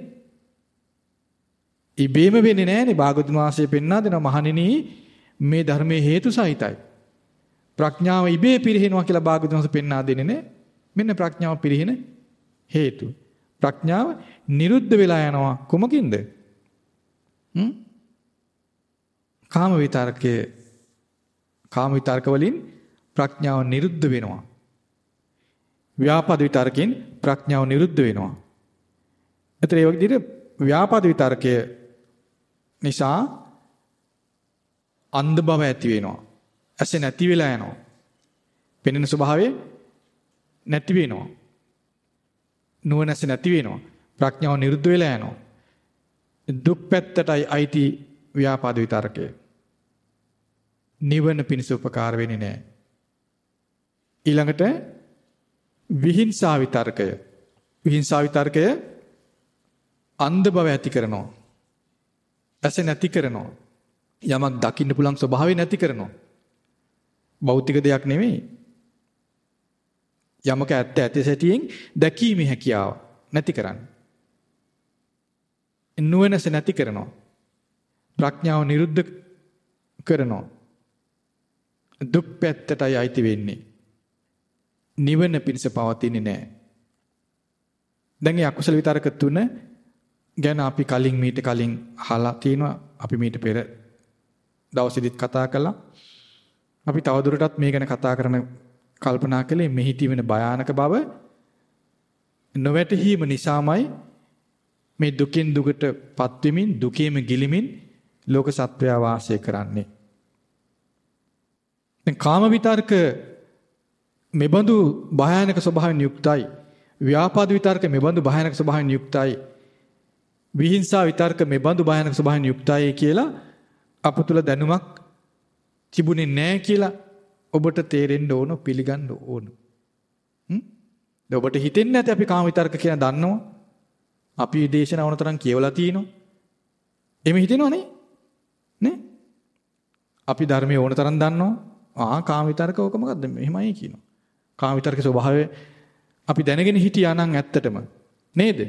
S1: ඉබේම වෙන්නේ නැහනේ භාගතුන් වහන්සේ පෙන්වා දෙනවා මහණෙනි මේ ධර්මයේ හේතු සහිතයි. ප්‍රඥාව ඉබේ පිරිහෙනවා කියලා භාගතුන් වහන්සේ පෙන්වා දෙන්නේ නේ. මෙන්න ප්‍රඥාව පිරිහෙන හේතු. ප්‍රඥාව නිරුද්ධ වෙලා යනවා කුමකින්ද? හ්ම්? කාම විතරකයේ කාම විතරක වලින් ප්‍රඥාව නිරුද්ධ වෙනවා. ව්‍යාපාද විතරකෙන් ප්‍රඥාව නිරුද්ධ වෙනවා. එතන ඒ විදිහට ව්‍යාපාද විතර්කය නිසා අන්ධ බව ඇති වෙනවා. ඇස නැති වෙලා යනවා. පෙනෙන ස්වභාවය නැති වෙනවා. නුවණැස නැති වෙනවා. ප්‍රඥාව නිරුද්ධ වෙලා යනවා. දුක් පැත්තටයි අයිති ව්‍යාපාද විතර්කය. නිවන පිණිස උපකාර වෙන්නේ නැහැ. ඊළඟට විහිංසා විතර්කය. විහිංසා විතර්කය අන්ධ බව ඇති කරනවා. ඇස නැති කරනවා. යමක් දකින්න පුළුවන් ස්වභාවය නැති කරනවා. භෞතික දෙයක් නෙමෙයි. යමක ඇත්ත ඇති සැටියෙන් දැකීමේ හැකියාව නැති කරන්නේ. නුවණැස නැති කරනවා. ප්‍රඥාව නිරුද්ධ කරනවා. දුක් පැත්තටයි අයිති වෙන්නේ. නිවන පිණිස පවතින්නේ නැහැ. දැන් මේ අකුසල විතරක තුන ගැන අපි කලින් මීට කලින් අහලා තිනවා අපි මීට පෙර දවසේදීත් කතා කළා. අපි තවදුරටත් මේ ගැන කතා කරන කල්පනා කළේ මෙහි තිබෙන භයානක බව නොවැටහීම නිසාමයි මේ දුකින් දුකටපත් වෙමින් දුකේම ගිලිමින් ලෝක සත්වයා වාසය කරන්නේ. දැන් කාම විතර්ක මෙබඳු භයානක ස්වභාවයෙන් යුක්තයි. ව්‍යාපාද විතර්ක මෙබඳු භයානක ස්වභාවයෙන් යුක්තයි. විහිංසා විතර්ක මේ බඳු භයානක ස්වභාවයෙන් යුක්තයි කියලා අප තුල දැනුමක් තිබුණේ නැහැ කියලා ඔබට තේරෙන්න ඕන පිළිගන්න ඕන. හ්ම්? ඔබට හිතෙන්නේ නැති අපි කාම විතර්ක කියන දන්නවා. අපි දේශනා වුණ තරම් කියවලා තිනවා. එමෙ හිතෙනවනේ. නේ? අපි ධර්මයේ ඕන තරම් දන්නවා. ආ කාම විතර්ක ඕක මොකද්ද? මෙහෙමයි කියනවා. කාම විතර්කේ ස්වභාවය අපි දැනගෙන හිටියා නම් ඇත්තටම නේද?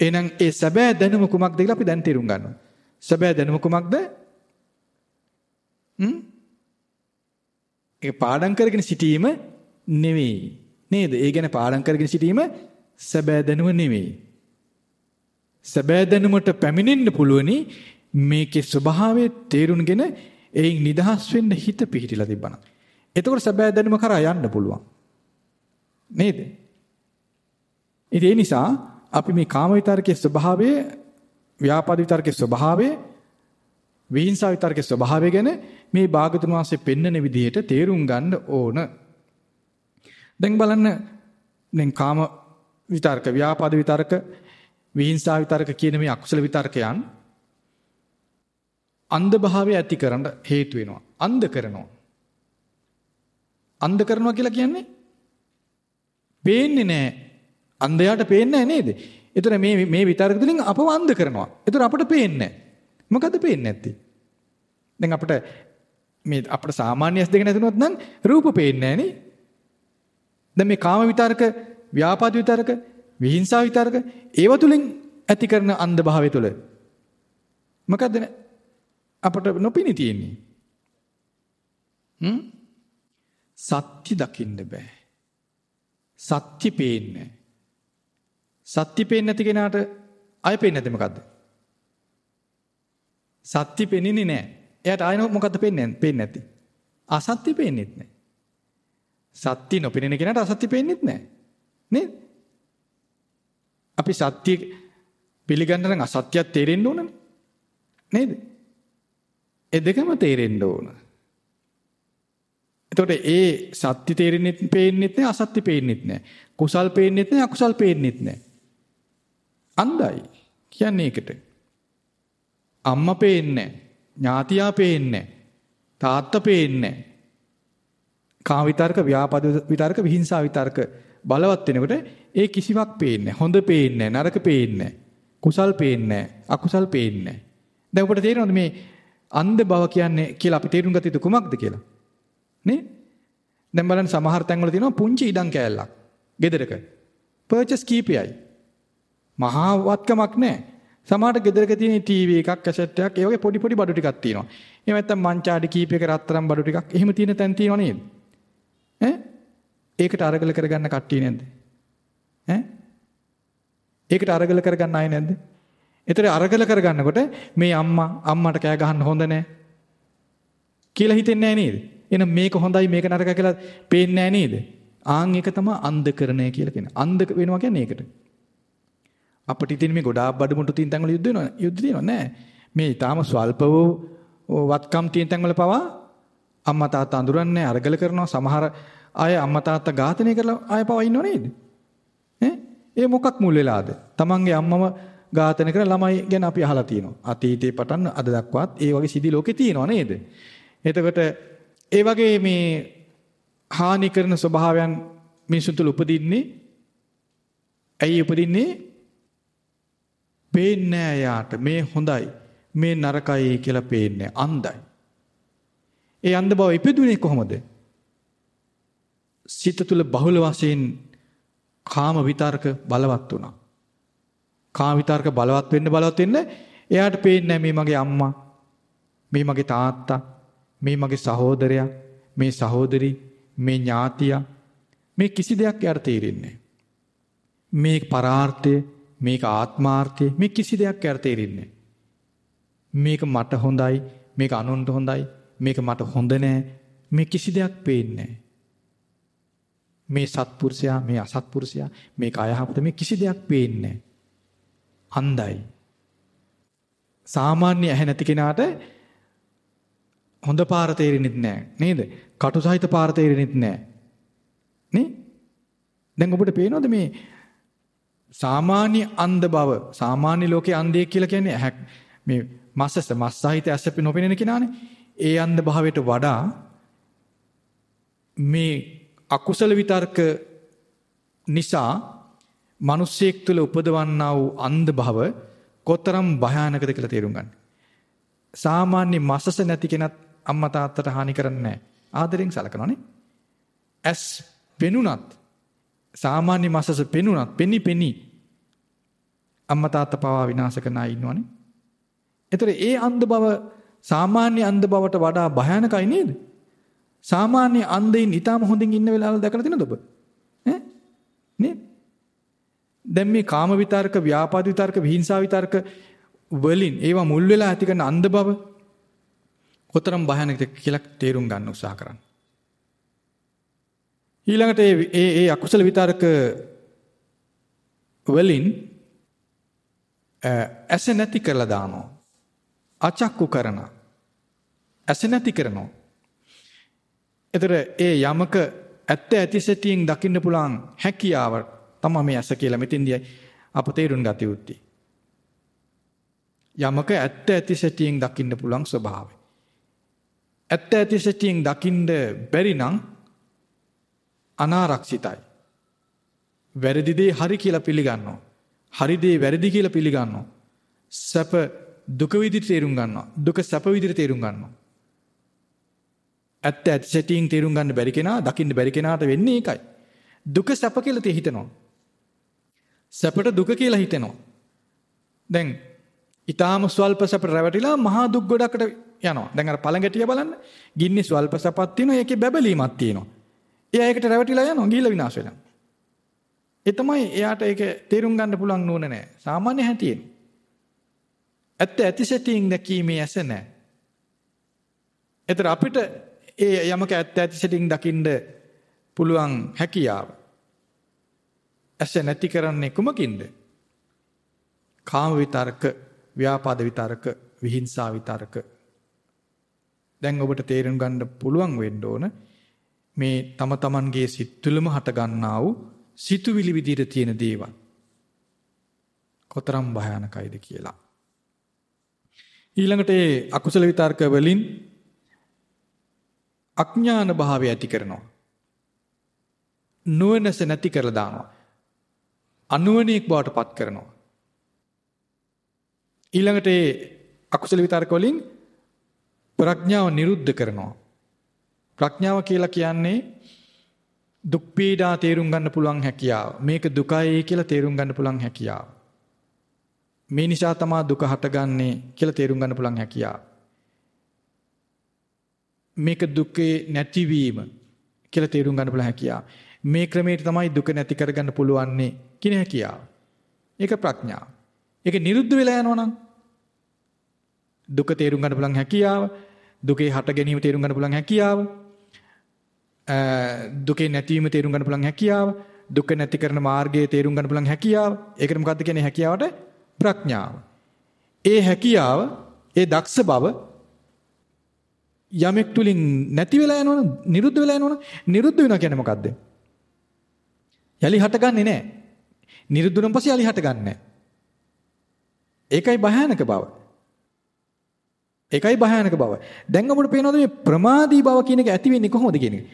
S1: එහෙනම් ඒ සැබෑ දැනුම කුමක්ද කියලා අපි දැන් තේරුම් ගන්නවා. සැබෑ දැනුම කුමක්ද? හ්ම්? ඒ පාඩම් කරගෙන සිටීම නෙවෙයි. නේද? ඒ ගැන පාඩම් කරගෙන සිටීම සැබෑ දැනුම නෙවෙයි. සැබෑ දැනුමට පැමිණෙන්න පුළුවනි මේකේ ස්වභාවය තේරුම්ගෙන එයින් නිදහස් වෙන්න හිත පිහිටිලා තිබ්බනම්. එතකොට සැබෑ දැනුම කරා යන්න පුළුවන්. නේද? ඉතින් ඒ නිසා අපි මේ කාම විතරකයේ ස්වභාවය, ව්‍යාපාද විතරකයේ ස්වභාවය, විහිංසා විතරකයේ ස්වභාවය ගැන මේ භාගතුන් වහන්සේ පෙන්වන විදිහට තේරුම් ගන්න ඕන. දැන් බලන්න දැන් කාම විතරක, ව්‍යාපාද විතරක, විහිංසා විතරක කියන මේ අකුසල විතරකයන් අන්ධ භාවය ඇති කරන්න හේතු වෙනවා. අන්ධ කරනවා. අන්ධ කරනවා කියලා කියන්නේ පේන්නේ නැහැ. අන්ධයාට පේන්නේ නැහැ නේද? ඒතර මේ මේ විතරක තුලින් අපව අන්ධ කරනවා. ඒතර අපට පේන්නේ නැහැ. මොකද පේන්නේ නැත්තේ? දැන් අපිට මේ අපිට සාමාන්‍ය ඇස් දෙක නැතුනොත් නම් රූප පේන්නේ නැහැ නේ. දැන් මේ කාම විතරක, ව්‍යාපාද විතරක, විහිංසාව විතරක ඒව තුලින් ඇති කරන අන්ධ භාවය තුල මොකද්ද අපට නොපිනී තියෙන්නේ? හ්ම්? සත්‍ය දකින්න බෑ. සත්‍ය පේන්නේ. සත්‍ය පේන්නේ නැති කෙනාට අය පේන්නේ නැද්ද මොකද්ද? සත්‍ය පෙනෙන්නේ නැහැ. එයාට ආයෙ මොකද්ද පේන්නේ පේන්නේ නැති. අසත්‍ය පේන්නේත් නැහැ. සත්‍ය නොපෙනෙන කෙනාට අසත්‍ය පේන්නේත් නැහැ. නේද? අපි සත්‍ය පිළිගන්න නම් අසත්‍යයක් තේරෙන්න ඕනනේ. නේද? ඒ දෙකම තේරෙන්න ඕන. එතකොට ඒ සත්‍ය තේරෙන්නෙත් පේන්නෙත් නැහැ අසත්‍ය පේන්නෙත් නැහැ. කුසල් පේන්නෙත් නැහැ අකුසල් පේන්නෙත් නැහැ. අන්ධයි කියන්නේ ඒකට. අම්මා පේන්නේ ඥාතියා පේන්නේ තාත්තා පේන්නේ කාම විතරක ව්‍යාපද විතරක විහිංසා විතරක බලවත් වෙනකොට ඒ කිසිවක් පේන්නේ හොඳ පේන්නේ නරක පේන්නේ කුසල් පේන්නේ අකුසල් පේන්නේ දැන් ඔබට තේරෙනවද මේ අන්ධ බව කියන්නේ කියලා අපි තේරුම් ගත යුතු කුමක්ද කියලා නේ දැන් බලන්න සමහර තැන්වල තියෙනවා පුංචි ඉඩම් කෑල්ලක් ගෙදරක පර්චස් කීපයයි මහා වත්කමක් නැහැ සමහරට ගෙදරක තියෙන ටීවී එකක් කැසට් එකක් ඒ වගේ පොඩි පොඩි බඩු ටිකක් තියෙනවා. එහෙම නැත්නම් මංචාඩි කීපයක රත්තරන් බඩු ටිකක් එහෙම තියෙන තැන් තියෙනව නේද? ඈ? ඒකට අරගල කරගන්න කට්ටිය නැද්ද? ඈ? ඒකට අරගල කරගන්න අය නැද්ද? ඒතර අරගල කරගන්නකොට මේ අම්මා අම්මට කෑ ගහන්න හොඳ නැහැ කියලා හිතෙන්නේ නැහැ නේද? එහෙනම් මේක හොඳයි මේක නරකයි කියලා පේන්නේ නැහැ නේද? ආන් එක තමයි අන්ධකරණය කියලා කියන්නේ. අන්ධ වෙනවා කියන්නේ ඒකට. අපිට ඉතින් මේ ගොඩාක් බඩමුට්ටු තියෙන තැන්වල යුද්ධ වෙනවා යුද්ධ තියෙනවා නෑ මේ ඊටාම ස්වල්ප වූ වත්කම් තියෙන තැන්වල පවා අම්මා තාත්තා අඳුරන්නේ අරගල කරනවා සමහර අය අම්මා තාත්තා ඝාතනය කරලා අය පවා ඉන්නව නේද ඈ ඒ මොකක් මුල් වෙලාද තමන්ගේ අම්මම ඝාතන කරන ළමයි ගැන අපි අහලා තියෙනවා අතීතේ පටන් අද දක්වාත් ඒ වගේ සිදි ලෝකේ තියෙනවා නේද එතකොට ඒ වගේ මේ හානි කරන ස්වභාවයන් මිනිසුන් තුළ උපදින්නේ ඇයි උපදින්නේ පේන්නේ යාට මේ හොඳයි මේ නරකයි කියලා පේන්නේ අන්ධයි. ඒ අන්ධ බව ඉපදුනේ කොහොමද? සිත තුළ බහුල වශයෙන් කාම විතර්ක බලවත් වුණා. කාම විතර්ක බලවත් වෙන්න බලවත් වෙන්න එයාට පේන්නේ මේ මගේ අම්මා මේ මගේ තාත්තා මේ මගේ සහෝදරයා මේ සහෝදරි මේ ඥාතියා මේ කිසි දෙයක් එයාට තේරෙන්නේ මේ පරාර්ථය මේක ආත්මාර්ථය මේ කිසි දෙයක් යාර තේරෙන්නේ මේක මට හොඳයි මේක අනුන්ට හොඳයි මේක මට හොඳ නෑ මේ කිසි දෙයක් පේන්නේ මේ සත්පුරුෂයා මේ අසත්පුරුෂයා මේක අයහපත මේ කිසි දෙයක් පේන්නේ අන්ධයි සාමාන්‍ය ඇහැ නැති කෙනාට හොඳ පාර තේරෙන්නේ නැහැ නේද? කටු සහිත පාර තේරෙන්නේ නැහැ. නේ? දැන් ඔබට පේනවද මේ සාමාන්‍ය අන්ධ බව සාමාන්‍ය ලෝකයේ අන්ධය කියලා කියන්නේ ඇහැ මේ මස්සස මස් සහිත ඇස නොපෙනෙන කෙනානේ. ඒ අන්ධ භාවයට වඩා මේ අකුසල විතර්ක නිසා මිනිස්සෙක් තුළ උපදවන්නා වූ අන්ධ භව කොතරම් භයානකද කියලා තේරුම් ගන්න. සාමාන්‍ය මසස නැති කෙනත් අම්මා තාත්තට හානි කරන්නේ නැහැ. ආදරෙන් සලකනවානේ. ඇස් පෙනුනත් සාමාන්‍ය මසස පෙනුනත් පෙනි පෙනි අම්මා තාත්තා පවා විනාශ කරන අය ඉන්නවනේ. ඒතර ඒ අන්ධ බව සාමාන්‍ය අන්ධ බවට වඩා භයානකයි නේද? සාමාන්‍ය අන්ධයින් ඊටම හොඳින් ඉන්න වෙලාවල් දැකලා තියෙනවද ඔබ? ඈ? නේ? දැන් මේ කාම විතර්ක, ව්‍යාපාද විතර්ක, විහිංසාව විතර්ක වලින් ඒවා මුල් වෙලා ඇති කරන අන්ධ බව කොතරම් භයානකද කියලා තේරුම් ගන්න උත්සාහ කරන්න. ඊළඟට ඒ ඒ අකුසල විතර්ක වලින් ඇස නැති කරලා දානවා. අචක්කු කරන. ඇස නැති කරනවා. එතර ඒ යමක ඇත්ත ඇති සැටියෙන් දකින්න පුළුවන් හැකියාව තමයි මේ ඇස කියලා මෙතෙන්දී අප තේරුම් ගත යුත්තේ. යමක ඇත්ත ඇති සැටියෙන් දකින්න පුළුවන් ස්වභාවය. ඇත්ත ඇති සැටියෙන් දකින්න බැරි නම් අනාරක්ෂිතයි. වැරදි දේ හරි කියලා පිළිගන්නවා. හරි දේ වැරදි කියලා පිළිගන්නවා. සැප දුක විදිහට තේරුම් ගන්නවා. දුක සැප විදිහට තේරුම් ගන්නවා. ඇත්ත ඇති සැටියෙන් තේරුම් ගන්න බැරි කෙනා දකින්න බැරි කෙනාට වෙන්නේ ඒකයි. දුක සැප කියලා තේ හිතනවා. සැපට දුක කියලා හිතෙනවා. දැන් ඊටාම ස්වල්ප සැප රැවටිලා මහා දුක් ගොඩකට යනවා. දැන් අර පළඟටිය බලන්න. ගින්නේ ස්වල්ප සැපක් තියෙනවා. ඒකේ බබලීමක් තියෙනවා. එයා ඒකට රැවටිලා යනවා. ගිහිල්ලා විනාශ වෙනවා. ඒ තමයි එයාට ඒක තේරුම් ගන්න පුළුවන් නෝන නෑ. සාමාන්‍ය හැටියෙන්. ඇත්ත ඇතිසැටියෙන් දැකීමේ ඇස නෑ. ඒතර අපිට ඒ යමක ඇත්ත ඇතිසැටියෙන් දකින්න පුළුවන් හැකියාව. ඇස නැති කරන්නේ කුමකින්ද? කාම විතරක, ව්‍යාපාද විතරක, විහිංසා විතරක. දැන් ඔබට තේරුම් ගන්න පුළුවන් වෙන්න ඕන මේ තම තමන්ගේ සිත් තුළම හට ගන්නා වූ සිතුවිලි විදිහට තියෙන දේවල්. කොතරම් භයානකයිද කියලා. ඊළඟට ඒ අකුසල විතර්ක වලින් අඥාන භාවය ඇති කරනවා. නුවණස නැති කරලා දානවා. අනුවණියෙක් බවට පත් කරනවා. ඊළඟට ඒ අකුසල විතර්ක වලින් ප්‍රඥාව නිරුද්ධ කරනවා. ප්‍රඥාව කියලා කියන්නේ දුක් පීඩා තේරුම් ගන්න පුළුවන් හැකියාව. මේක දුකයි කියලා තේරුම් ගන්න පුළුවන් හැකියාව. මේ නිසා තමා දුක හටගන්නේ කියලා තේරුම් ගන්න පුළුවන් හැකියාව. මේක දුකේ නැතිවීම කියලා තේරුම් ගන්න පුළුවන් හැකියාව. මේ ක්‍රමයට තමයි දුක නැති කරගන්න පුළුවන්නේ කියන හැකියාව. ඒක ප්‍රඥාව. ඒක නිරුද්ධ වෙලා යනවනම් දුක තේරුම් ගන්න පුළුවන් හැකියාව, දුකේ හට ගැනීම තේරුම් ගන්න පුළුවන් හැකියාව, දුකේ නැතිවීම තේරුම් ගන්න පුළුවන් හැකියාව, දුක නැති කරන මාර්ගයේ තේරුම් ගන්න පුළුවන් හැකියාව. ඒකට මොකද්ද කියන්නේ හැකියාවට? ප්‍රඥාව. ඒ හැකියාව, ඒ දක්ෂ බව යමෙක් තුලින් නැති වෙලා යනවනම්, නිරුද්ධ වෙලා යනවනම්, නිරුද්ධ වෙනවා කියන්නේ මොකද්ද? යලි හටගන්නේ නැහැ. නිරුද්ධ වුණාන් පස්සේ යලි හටගන්නේ නැහැ. ඒකයි භයානක බව. ඒකයි භයානක බව. දැන් අපිට පේනවද මේ ප්‍රමාදී බව කියන එක ඇති වෙන්නේ කොහොමද කියන එක?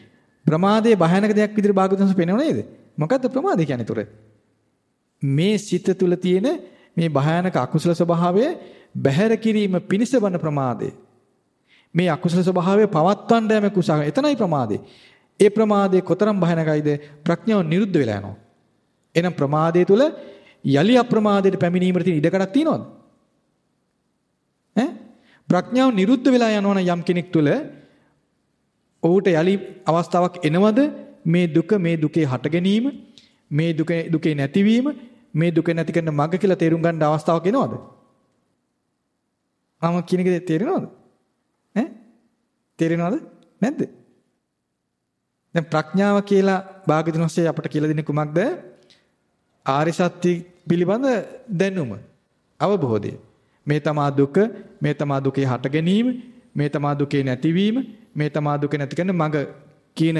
S1: ප්‍රමාදයේ භයානක දෙයක් විදිහට භාගතුන්ස පේනව නේද? මොකද්ද ප්‍රමාදය කියන්නේ තුර? මේ සිත තුල තියෙන මේ භයානක අකුසල ස්වභාවය බැහැර කිරීම පිණිස වන ප්‍රමාදය. මේ අකුසල ස්වභාවය පවත්වන්න යම කුසල. එතනයි ප්‍රමාදේ. ඒ ප්‍රමාදේ කොතරම් භයානකයිද? ප්‍රඥාව නිරුද්ධ වෙලා යනවා. එහෙනම් ප්‍රමාදයේ තුල යලි අප්‍රමාදයට පැමිණීමට තියෙන ඉඩකඩක් තියෙනවද? ඈ ප්‍රඥාව නිරුද්ධ වෙලා යනවනම් යම් කෙනෙක් තුල ඔහුට යලි අවස්ථාවක් එනවද මේ දුක මේ දුකේ හට ගැනීම මේ දුක දුකේ නැතිවීම මේ දුක නැති කරන මඟ කියලා තේරුම් ගන්න අවස්ථාවක් එනවද? ආම කියන එක තේරෙනවද? ඈ? තේරෙනවද? නැද්ද? දැන් ප්‍රඥාව කියලා භාග්‍යතුන් වහන්සේ අපට කියලා දෙන්නේ කුමක්ද? ආරි සත්‍ය පිළිබඳ දැනුම, අවබෝධය. මේ තමා දුක, මේ තමා දුකේ හට ගැනීම, මේ තමා දුකේ නැතිවීම, මේ තමා දුක නැති කරන මඟ කියන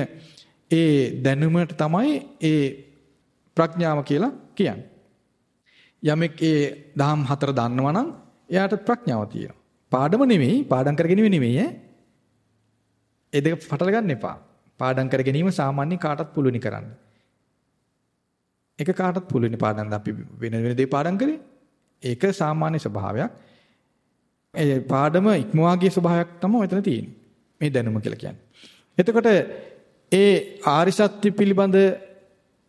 S1: ඒ දැනුමට තමයි ඒ ප්‍රඥාව කියලා කියන්නේ. යමෙක් ඒ දහම් හතර දන්නවා නම් එයාට ප්‍රඥාව තියෙනවා. පාඩම නෙමෙයි, පාඩම් කර ගැනීම නෙමෙයි ඈ. ඒ දෙක පටල ගන්න එපා. පාඩම් කර ගැනීම සාමාන්‍ය කාටත් පුළුවනි කරන්න. ඒක කාටත් පුළුවනි පාඩම් අපි වෙන වෙන දේ පාඩම් කරේ. ඒක සාමාන්‍ය ස්වභාවයක්. ඒ පාඩම ඉක්මවා ගිය ස්වභාවයක් තමයි මෙතන තියෙන්නේ. මේ දැනුම කියලා කියන්නේ. එතකොට ඒ ආරි සත්‍ය පිළිබඳ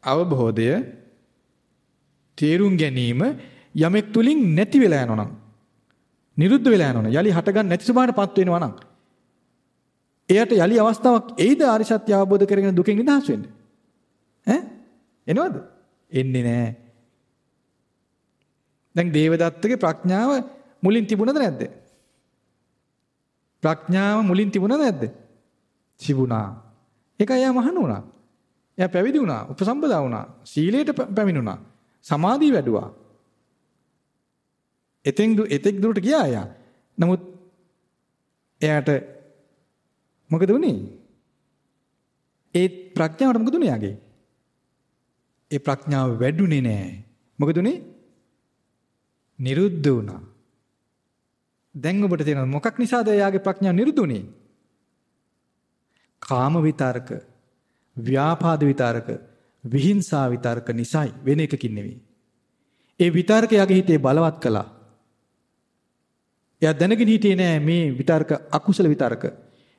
S1: අවබෝධය තේරුම් ගැනීම යමෙක් තුලින් නැති වෙලා යනවා නම් නිරුද්ධ වෙලා යනවා නම් යලි හටගන්න නැති ස්වභාවයටපත් වෙනවා නම් එයාට යලි අවස්ථාවක් එයිද ආරි සත්‍ය අවබෝධ කරගෙන දුකෙන් නිදහස් වෙන්න? ඈ? එනවද? එන්නේ නැහැ දැන් දේවදත්තගේ ප්‍රඥාව මුලින් තිබුණද නැද්ද? ප්‍රඥාව මුලින් තිබුණද නැද්ද? තිබුණා. ඒකයි එයා මහණ වුණා. එයා පැවිදි වුණා උපසම්පදා වුණා සීලයට පැමිණුණා සමාධිය වැඩුවා. එතෙන් එතෙක් දුරට ගියා එයා. නමුත් එයාට මොකද වුනේ? ඒ ප්‍රඥාවට මොකද වුනේ යාගේ? ඒ ප්‍රඥාව වැඩුණේ නෑ. මොකද උනේ? නිරුද්ධ වුණා. දැන් ඔබට තේරෙනවද මොකක් නිසාද එයාගේ ප්‍රඥාව නිරුද්ධ වුනේ? කාම විතරක, ව්‍යාපාද විතරක, විහිංසා විතර්ක නිසයි වෙන එකකින් නෙවෙයි. ඒ විතර්ක යගේ හිතේ බලවත් කළා. එයා දැනගෙන හිටියේ නෑ මේ විතර්ක අකුසල විතර්ක.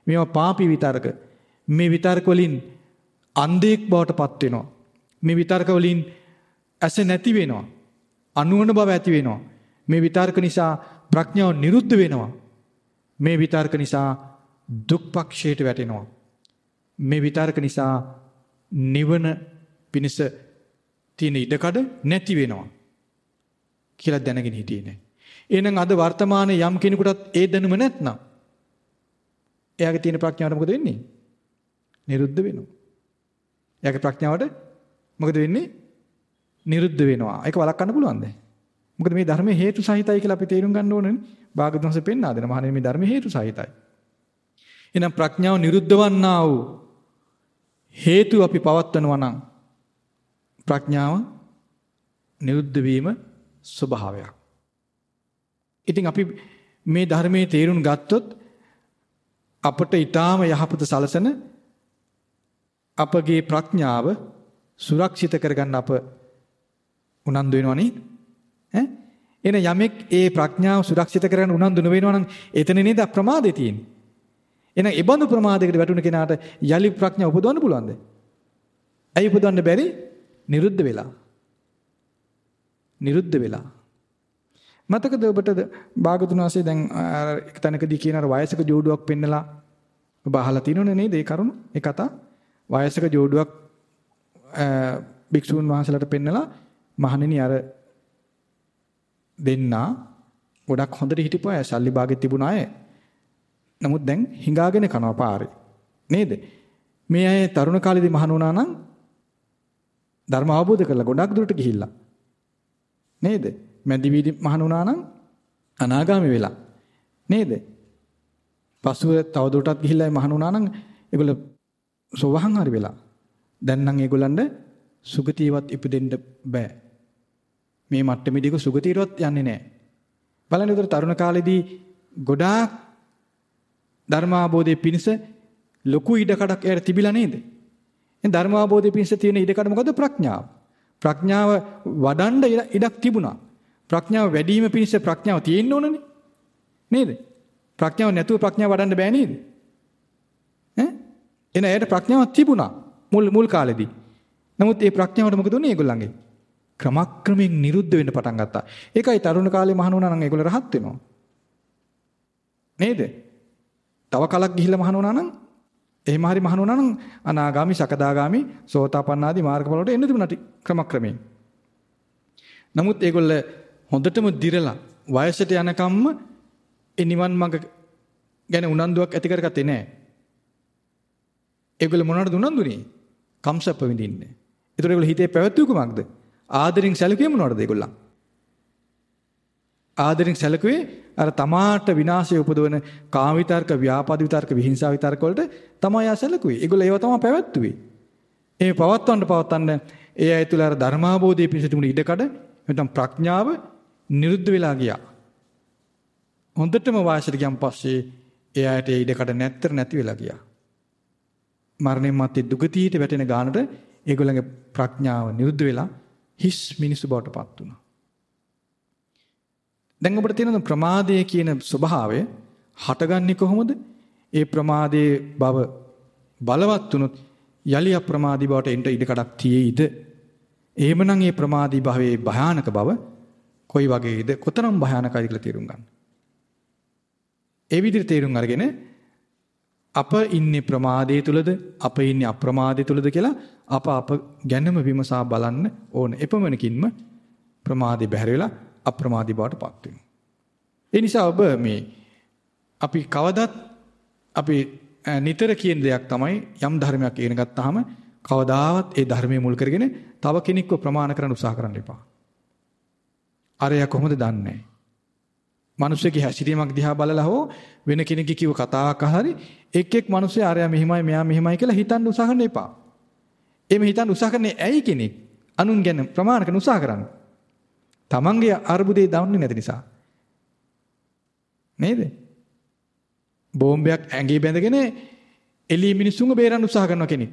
S1: මේවා පාපී විතර්ක. මේ විතර්ක වලින් අන්ධෙක් බවට පත් වෙනවා. මේ විතර්ක වලින් ඇස නැති වෙනවා. අනුවන බව ඇති වෙනවා. මේ විතර්ක නිසා ප්‍රඥාව නිරුද්ධ වෙනවා. මේ විතර්ක නිසා දුක් පක්ෂයට වැටෙනවා. මේ විතර්ක නිසා නිවන පිණිස තියෙන ඉඩකඩ නැති වෙනවා කියලා දැනගෙන හිටියේ නෑ. එහෙනම් අද වර්තමානයේ යම් කෙනෙකුටත් ඒ දැනුම නැත්නම් එයාගේ තියෙන ප්‍රඥාවට මොකද වෙන්නේ? නිරුද්ධ වෙනවා. එයාගේ ප්‍රඥාවට මොකද වෙන්නේ? නිරුද්ධ වෙනවා. ඒක වළක්වන්න පුළුවන්ද? මොකද මේ ධර්මයේ හේතු සහිතයි කියලා අපි තේරුම් ගන්න ඕනනේ. භාගතුන්සේ පෙන්වා දෙන මහණෙනි මේ ධර්මයේ හේතු සහිතයි. එහෙනම් ප්‍රඥාව නිරුද්ධ වන්නා වූ හේතු අපි පවත්වනවා නම් ප්‍රඥාව නිරුද්ධ වීම ස්වභාවයක්. ඉතින් අපි මේ ධර්මයේ තේරුම් ගත්තොත් අපට ඊටාම යහපත සලසන අපගේ ප්‍රඥාව සුරක්ෂිත කරගන්න අප උනන්දු වෙනවනේ ඈ? එන යමෙක් ඒ ප්‍රඥාව සුරක්ෂිත කරගන්න උනන්දු නොවෙනවා නම් එතන නේද අප්‍රමාදේ තියෙන්නේ. එහෙනම් ඒ බඳු ප්‍රමාදයකට වැටුණ කෙනාට යලි ප්‍රඥාව උපදවන්න පුළුවන්ද? ඇයි උපදවන්න බැරි? නිරුද්ධ වෙලා. නිරුද්ධ වෙලා. මතකද ඔබට භාගතුන් වහන්සේ දැන් එක තැනකදී කියන අර වයසක ජෝඩුවක් පෙන්නලා ඔබ අහලා තියෙනවනේ නේද ඒ කරුණ? ඒ කතා. වයසක ජෝඩුවක් භික්ෂුන් වහන්සේලාට පෙන්නලා මහණෙනි අර දෙන්නා ගොඩක් හොඳට හිටපු අය සල්ලි භාගෙත් තිබුණ අය. නමුත් දැන් හිඟාගෙන කනවා පාරේ. නේද? මේ අය තරුණ කාලේදී මහණ වුණා නම් ධර්ම අවබෝධ කරලා ගොඩක් දුරට ගිහිල්ලා. නේද? මැදි වීදි මහණ වුණා නම් අනාගාමී වෙලා. නේද? පසුව තවදුරටත් ගිහිල්ලා මහණ වුණා නම් ඒගොල්ල සෝවහන් හරි වෙලා. දැන් නම් ඒගොල්ලන්ට සුගතියවත් ඉපදෙන්න බෑ. මේ මට්ටමේදීක සුගතියවත් යන්නේ නැහැ. බලන්න උතර තරුණ කාලේදී ගොඩාක් ධර්මාබෝධයේ පිණිස ලොකු ඉඩකඩක් එයාට තිබිලා නේද? එහෙනම් ධර්මාබෝධය පිණිස තියෙන ඉඩකඩ මොකද ප්‍රඥාව. ප්‍රඥාව වඩන්න ඉඩක් තිබුණා. ප්‍රඥාව වැඩි වීම පිණිස ප්‍රඥාව තියෙන්න ඕනනේ. නේද? ප්‍රඥාව නැතුව ප්‍රඥාව වඩන්න බෑ නේද? ඈ? එන ඇයට ප්‍රඥාවක් තිබුණා මුල් මුල් කාලෙදී. නමුත් ඒ ප්‍රඥාවට මොකද උනේ ඒගොල්ලන්ගේ? ක්‍රමක්‍රමයෙන් නිරුද්ධ වෙන්න පටන් ගත්තා. ඒකයි තරුණ කාලේ මහණ වුණා නම් ඒගොල්ලෝ රහත් වෙනවා. නේද? තව කලක් ගිහිල්ලා මහණ වුණා නම් එහෙම හරි මහණ වුණා නම් අනාගාමි, සකදාගාමි, සෝතාපන්න ආදී මාර්ගඵල වලට එන්න තිබුණා ක්‍රමක්‍රමයෙන්. නමුත් ඒගොල්ල හොඳටම දිරලා වයසට යනකම්ම ඒ නිවන් මඟ ගැන උනන්දුවක් ඇති කරගත්තේ නැහැ. ඒගොල්ල මොනවටද උනන්දුනේ? කම්සප්ප විඳින්න. ඒතර ඒගොල්ල හිතේ පැවැත්වුව කුමක්ද? ආදරෙන් සැලකුවේ මොනවටද ඒගොල්ලන්? ආදරෙන් සැලකුවේ අර තමාට විනාශය උපදවන කාම විතර්ක, ව්‍යාපාද විතර්ක, විහිංසාව විතර්ක වලට තමයි ආ සැලකුවේ. ඒගොල්ලෝ ඒව තමයි පැවැත්තුවේ. ඒ පවත්වන්න පවත්වන්න ඒ අය තුල අර ධර්මාබෝධයේ පිණිස තිබුණු ඉඩකඩ නැත්නම් ප්‍රඥාව නිරුද්ධ වෙලා ගියා. හොඳටම වාසයට ගියන් පස්සේ එයාට ඒ ඉඩකඩ නැත්තර නැති වෙලා ගියා. මරණයන් මැත්තේ දුගතියට වැටෙන ගානට ඒගොල්ලන්ගේ ප්‍රඥාව නිරුද්ධ වෙලා හිස් මිනිසු බවට පත් වුණා. දැන් ඔබට තියෙන ප්‍රමාදය කියන ස්වභාවය හටගන්නේ කොහොමද? ඒ ප්‍රමාදයේ බව බලවත් වුණොත් යලි අප්‍රමාදී බවට එන්න ඉඩ කඩක් තියෙයිද? එහෙමනම් මේ ප්‍රමාදී භවයේ භයානක බව කොයි වගේද? කොතරම් භයානකයිද කියලා තේරුම් ගන්න. ඒ විදිහට තේරුම් අරගෙන අප ඉන්නේ ප්‍රමාදයේ තුලද අප ඉන්නේ අප්‍රමාදයේ තුලද කියලා අප අප ගැනම විමසා බලන්න ඕන. එපමණකින්ම ප්‍රමාදේ බැහැර වෙලා අප්‍රමාදී බවට පත් වෙනවා. ඒ නිසා ඔබ මේ අපි කවදත් අපි නිතර කියන දෙයක් තමයි යම් ධර්මයක් ඉගෙන ගත්තාම කවදාවත් ඒ ධර්මයේ මුල් කරගෙන තව කෙනෙක්ව ප්‍රමාණ කරන්න උත්සාහ කරන්න එපා. අරයා කොහොමද දන්නේ? මිනිස්සුගේ හැසිරීමක් දිහා බලලා හෝ වෙන කෙනෙක්ගේ කිව්ව කතාවක් අහරි එක් එක් මිනිස්සු අරයා මෙහිමයි මෙයා මෙහිමයි කියලා හිතන්න උත්සාහ කරන්න එපා. එimhe හිතන්න උත්සාහ කරන්නේ ඇයි කෙනෙක් අනුන් ගැන ප්‍රමාණ කරන්න උත්සාහ කරන්නේ? තමන්ගේ අර්බුදේ දවන්නේ නැති නිසා. නේද? බෝම්බයක් ඇඟේ බැඳගෙන එළී මිනිස්සුන්ව බේරන්න උත්සාහ කරන කෙනෙක්.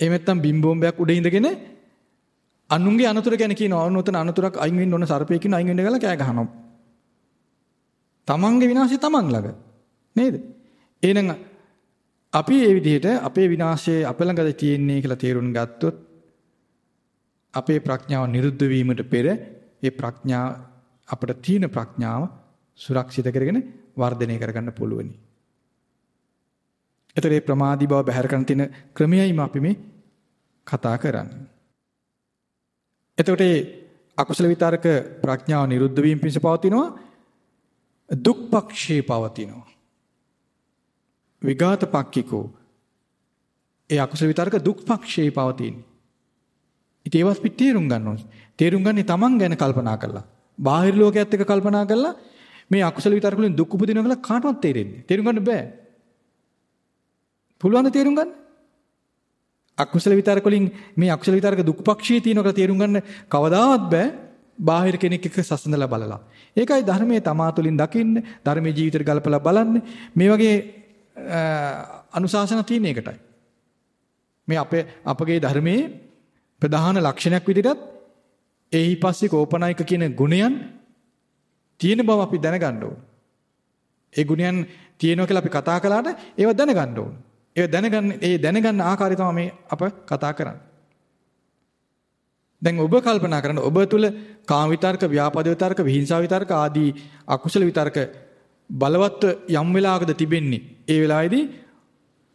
S1: එහෙම නැත්නම් බිම් බෝම්බයක් උඩ ඉඳගෙන අනුන්ගේ අනතුර ගැන කියනවා. ඔන්නතන අනතුරක් අයින් වෙන්න ඕන සර්පයෙක් ඉන්න අයින් වෙන්න ගලා කෑ ගහනවා. තමන්ගේ විනාශය තමන් ළඟ. නේද? එහෙනම් අපි මේ විදිහට අපේ විනාශය අප ළඟද තියෙන්නේ කියලා තේරුම් ගත්තොත් අපේ ප්‍රඥාව නිරුද්ධ වීමට පෙර ඒ ප්‍රඥා අපිට තියෙන ප්‍රඥාව සුරක්ෂිත කරගෙන වර්ධනය කරගන්න පුළුවනි. ඒතරේ ප්‍රමාදී බව බැහැර කරන තියෙන ක්‍රමයයිම අපි මේ කතා කරන්නේ. එතකොට අකුසල විතරක ප්‍රඥාව නිරුද්ධ වීම පිණිස පවතිනවා දුක් පක්ෂේ පවතිනවා. විඝාත පක්ඛිකෝ ඒ අකුසල විතරක දුක් පක්ෂේ පවතින්නේ. ඉතින් ඒවත් පිට තේරුම් ගන්න ඕනේ. තේරුම් ගන්නේ Taman ගැන කල්පනා කරලා. බාහිර ලෝකයක් එක්ක කල්පනා කරලා මේ අකුසල විතරක වලින් දුක් උපදිනවා කියලා කාටවත් තේරෙන්නේ. තේරුම් ගන්න බෑ. පුළුවන් තේරුම් ගන්න. අකුසල විතරක වලින් මේ අකුසල විතරක දුක්පක්ෂී තියෙනවා කියලා තේරුම් ගන්න කවදාවත් බෑ. බාහිර කෙනෙක් එක්ක සසඳලා බලලා. ඒකයි ධර්මයේ තමා තුළින් දකින්න, ධර්මයේ ජීවිතේට ගලපලා බලන්න. මේ වගේ අනුශාසන තියෙන එකටයි. මේ අපේ අපගේ ධර්මයේ ප්‍රධාන ලක්ෂණයක් විදිහට එහි පස්සේ කෝපනායක කියන ගුණයන් තියෙන බව අපි දැනගන්න ඕන. ඒ ගුණයන් තියෙනවා කියලා අපි කතා කළාට ඒව දැනගන්න ඕන. ඒ දැනගන්න ඒ දැනගන්න ආකාරය තමයි මේ අප කතා කරන්නේ. දැන් ඔබ කල්පනා කරන ඔබ තුල කාම විතර්ක, ව්‍යාපාද විතර්ක, විහිංසාව විතර්ක ආදී අකුසල විතර්ක බලවත් යම් වෙලාවකද තිබෙන්නේ. ඒ වෙලාවේදී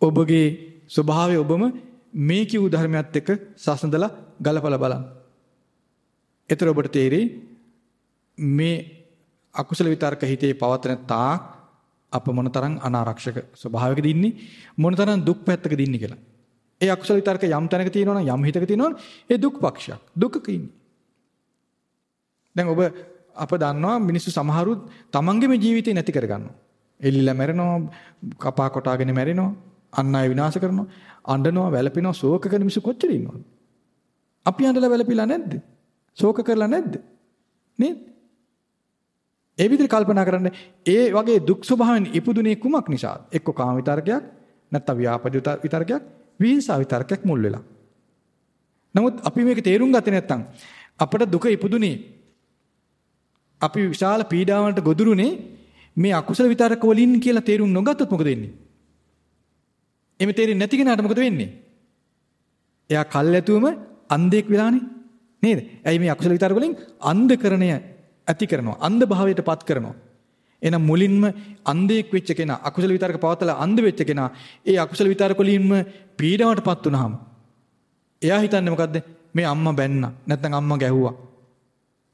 S1: ඔබගේ ස්වභාවය ඔබම මේ කිව් ධර්මයත් එක්ක සසඳලා ගලපලා බලන්න. එතර ඔබට තේරෙයි මේ අකුසල විතර්ක හිතේ පවතන තාක් අප මොනතරම් අනාරක්ෂක ස්වභාවයකද ඉන්නේ මොනතරම් දුක් පැත්තකද ඉන්නේ කියලා. ඒ අකුසල විතර්ක යම් තැනක තියෙනවා නම් යම් හිතක තියෙනවා ඒ දුක් පක්ෂයක්. දුකක ඉන්නේ. දැන් ඔබ අප දන්නවා මිනිස්සු සමහරු තමන්ගේම ජීවිතේ නැති කරගන්නවා. එල්ලිලා මැරෙනවා, කපා කොටාගෙන මැරෙනවා, අන් අය විනාශ කරනවා, අඬනවා, වැළපෙනවා, ශෝක කරන මිනිස්සු කොච්චර ඉන්නවද? අපි අඬලා වැළපිලා නැද්ද? ශෝක කරලා නැද්ද? නේද? ඒ විදිහට කල්පනා කරන්න ඒ වගේ දුක් ස්වභාවයෙන් ඉපදුනේ කුමක් නිසාද? එක්ක කාම විතරකයක්, නැත්නම් ව්‍යාපද විතරකයක්, විහිංසා විතරකයක් මුල් වෙලා. නමුත් අපි මේක තේරුම් ගත්තේ නැත්නම් අපට දුක ඉපදුනේ අපි විශාල පීඩාවකට ගොදුරුනේ මේ අකුසල විතරක වලින් කියලා තේරුම් නොගත්තොත් මොකද වෙන්නේ? එමෙ තේරෙන්නේ නැති කෙනාට මොකද වෙන්නේ? එයා කල්ැතුවම අන්ධෙක් වෙලානේ නේද? ඇයි මේ අකුසල විතරක වලින් අන්ධකරණය ඇති කරනවා. අන්ධ භාවයට පත් කරනවා. එහෙනම් මුලින්ම අන්ධයෙක් වෙච්ච කෙනා අකුසල විතරක පවතලා අන්ධ වෙච්ච කෙනා ඒ අකුසල විතරක වලින්ම පීඩාවටපත් වුනහම එයා හිතන්නේ මොකද්ද? මේ අම්මා බැන්න. නැත්නම් අම්මා ගැහුවා.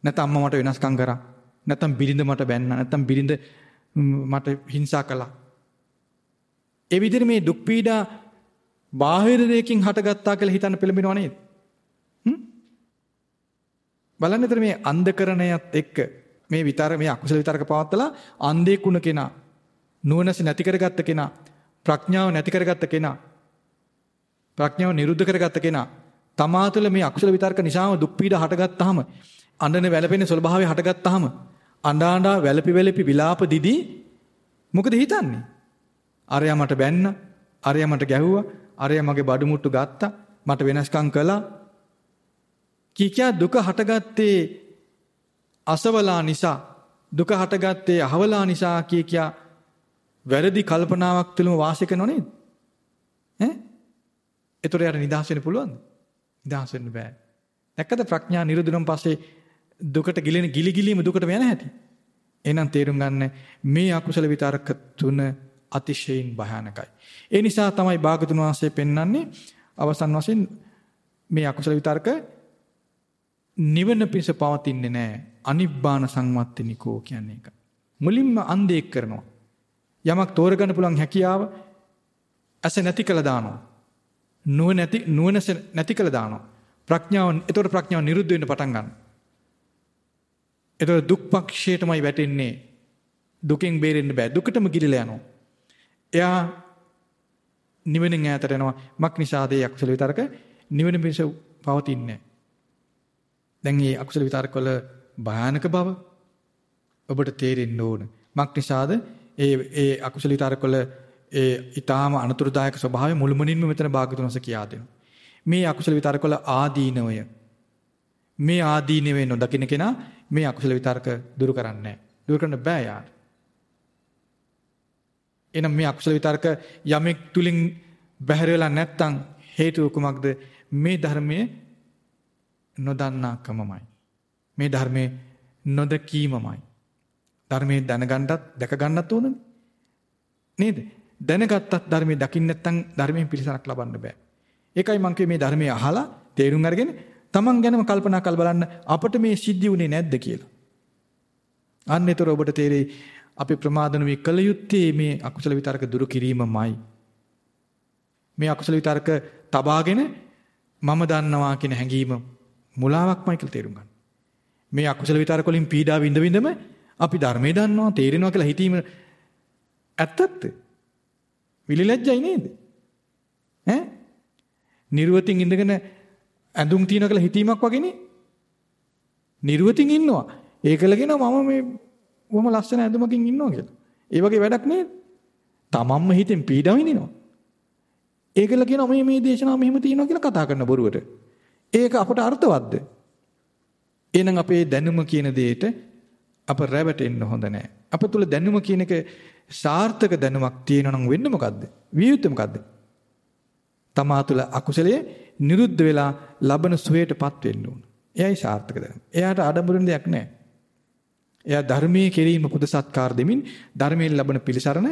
S1: නැත්නම් අම්මා මට වෙනස්කම් කරා. නැත්නම් බිරිඳ මට බැන්න. නැත්නම් බිරිඳ මට හිංසා කළා. ඒ විදිහට මේ දුක් පීඩා බාහිර දෙයකින් හටගත්තා කියලා හිතන්න පෙළඹෙනව නේද? බලන්න එතන මේ අන්ධකරණයත් එක්ක මේ විතර මේ අකුසල විතරක පවත්තලා අන්ධේ කුණ කෙනා නුවණැස නැති කරගත්ත කෙනා ප්‍රඥාව නැති කරගත්ත කෙනා ප්‍රඥාව නිරුද්ධ කරගත්ත කෙනා තමා තුළ මේ අකුසල විතර්ක නිසාම දුක් පීඩ හටගත්තාම අඬන වැළපෙන ස්වභාවය හටගත්තාම අඬා අඬා වැළපි වැළපි විලාප දිදී මොකද හිතන්නේ? අරයා මට බැන්න, අරයා මට ගැහුවා, අරයා මගේ බඩු මුට්ටු ගත්තා, මට වෙනස්කම් කළා. කීකියා දුක හටගත්තේ අසවලා නිසා, දුක හටගත්තේ අහවලා නිසා කීකියා වැරදි කල්පනාවක් තුළම වාසය කරනව නේද? ඈ? ඒතර යාර නිදහස් වෙන්න පුළුවන්ද? නිදහස් වෙන්න බෑ. දැක්කද ප්‍රඥා නිරුදුනම් පස්සේ දුකට ගිලෙන ගිලි ගිලීම දුකට යන හැටි. එහෙනම් තේරුම් ගන්න මේ අකුසල විතරක තුන අතිශයින් භයානකයි. ඒ නිසා තමයි භාගතුන් වහන්සේ පෙන්වන්නේ අවසන් වශයෙන් මේ අකුසල විතරක නිවන පිස පවතින්නේ නැහැ. අනිබ්බාන සංවත්තිනිකෝ කියන්නේ ඒක. මුලින්ම අන්දේක් කරනවා. යමක් තෝරගන්න පුළුවන් හැකියාව ඇස නැති කළ දානවා. නුවණ නැති නුවණ නැති කළ දානවා. ප්‍රඥාව එතකොට ප්‍රඥාව නිරුද්ධ වෙන්න පටන් ගන්නවා. එතකොට දුක් පක්ෂයටමයි වැටෙන්නේ. දුකෙන් බේරෙන්න බෑ. දුකටම ගිලිලා යනවා. එයා නිවෙනින් ඈතට යනවා. මක් නිසාද ඒ අකුසල විතරක නිවෙන පිස පවතින්නේ දැන් මේ අකුසල විතරක වල භයානක බව ඔබට තේරෙන්න ඕන. මක් නිසාද ඒ ඒ අකුසල විතරක වල ඒ ඊටාම අනතුරුදායක ස්වභාවය මුළුමනින්ම මෙතන භාගතුනස කියා දෙනවා. මේ අකුසල විතරක වල ආදීනවය මේ ආදීනවේ නොදකින්න කෙනා මේ අකුසල විතරක දුරු කරන්නේ නැහැ. දුරු කරන්න බෑ යාට. එහෙනම් මේ අකුසල විතරක යමෙක් තුලින් බැහැර වෙලා නැත්තම් හේතුව කුමක්ද? මේ ධර්මයේ නොදන්නාකමමයි. මේ ධර්මයේ නොදකීමමයි. ධර්මයේ දැනගන්නත් දැක ගන්නත් ඕනනේ. නේද? දැනගත්තත් ධර්මයේ දකින්න නැත්නම් ධර්මයෙන් පිළිසරක් ලබන්න බෑ. ඒකයි මම මේ ධර්මයේ අහලා තේරුම් අරගෙන තමන් ගැනම කල්පනා කර බලන්න අපට මේ සිද්ධි වුණේ නැද්ද කියලා. අන්න ඒතර ඔබට තේරෙයි අපි ප්‍රමාද නොවි කළ යුත්තේ මේ අකුසල විතරක දුරු කිරීමමයි. මේ අකුසල විතරක තබාගෙන මම දන්නවා කියන හැඟීම මුලාවක්මයි කියලා තේරුම් ගන්න. මේ අකුසල විතරක වලින් පීඩා විඳ විඳම අපි ධර්මයේ දන්නවා තේරෙනවා කියලා හිතීම ඇත්තත් විලිලැජ්ජයි නේද? ඈ? නිර්වතින් ඉඳගෙන ඇඳුම් තියනවා කියලා හිතීමක් වගේනේ. නිර්වතින් ඉන්නවා. ඒකලගෙන මම මේ කොහොම ලස්සන ඇඳුමකින් ඉන්නවා කියලා. ඒ වගේ වැඩක් නේද? තමන්ම හිතෙන් පීඩා විඳිනවා. ඒකල කියනවා මේ මේ දේශනාව මෙහෙම තියෙනවා කියලා කතා කරන බොරුවට. ඒක අපට අර්ථවත්ද? එහෙනම් අපේ දැනුම කියන දෙයට අප රැවටෙන්න හොඳ නැහැ. අප තුල දැනුම කියන එක සාර්ථක දැනුමක් තියෙනවා නම් වෙන්නේ මොකද්ද? විය යුත්තේ මොකද්ද? තමා තුළ අකුසලයේ නිරුද්ධ වෙලා ලබන සුවයටපත් වෙන්න ඕන. එයයි සාර්ථක දැනුම. එයාට ආඩම්බරන දෙයක් නැහැ. එයා ධර්මයේ කෙරීම පුද සත්කාර දෙමින් ධර්මයෙන් ලබන පිළිසරණ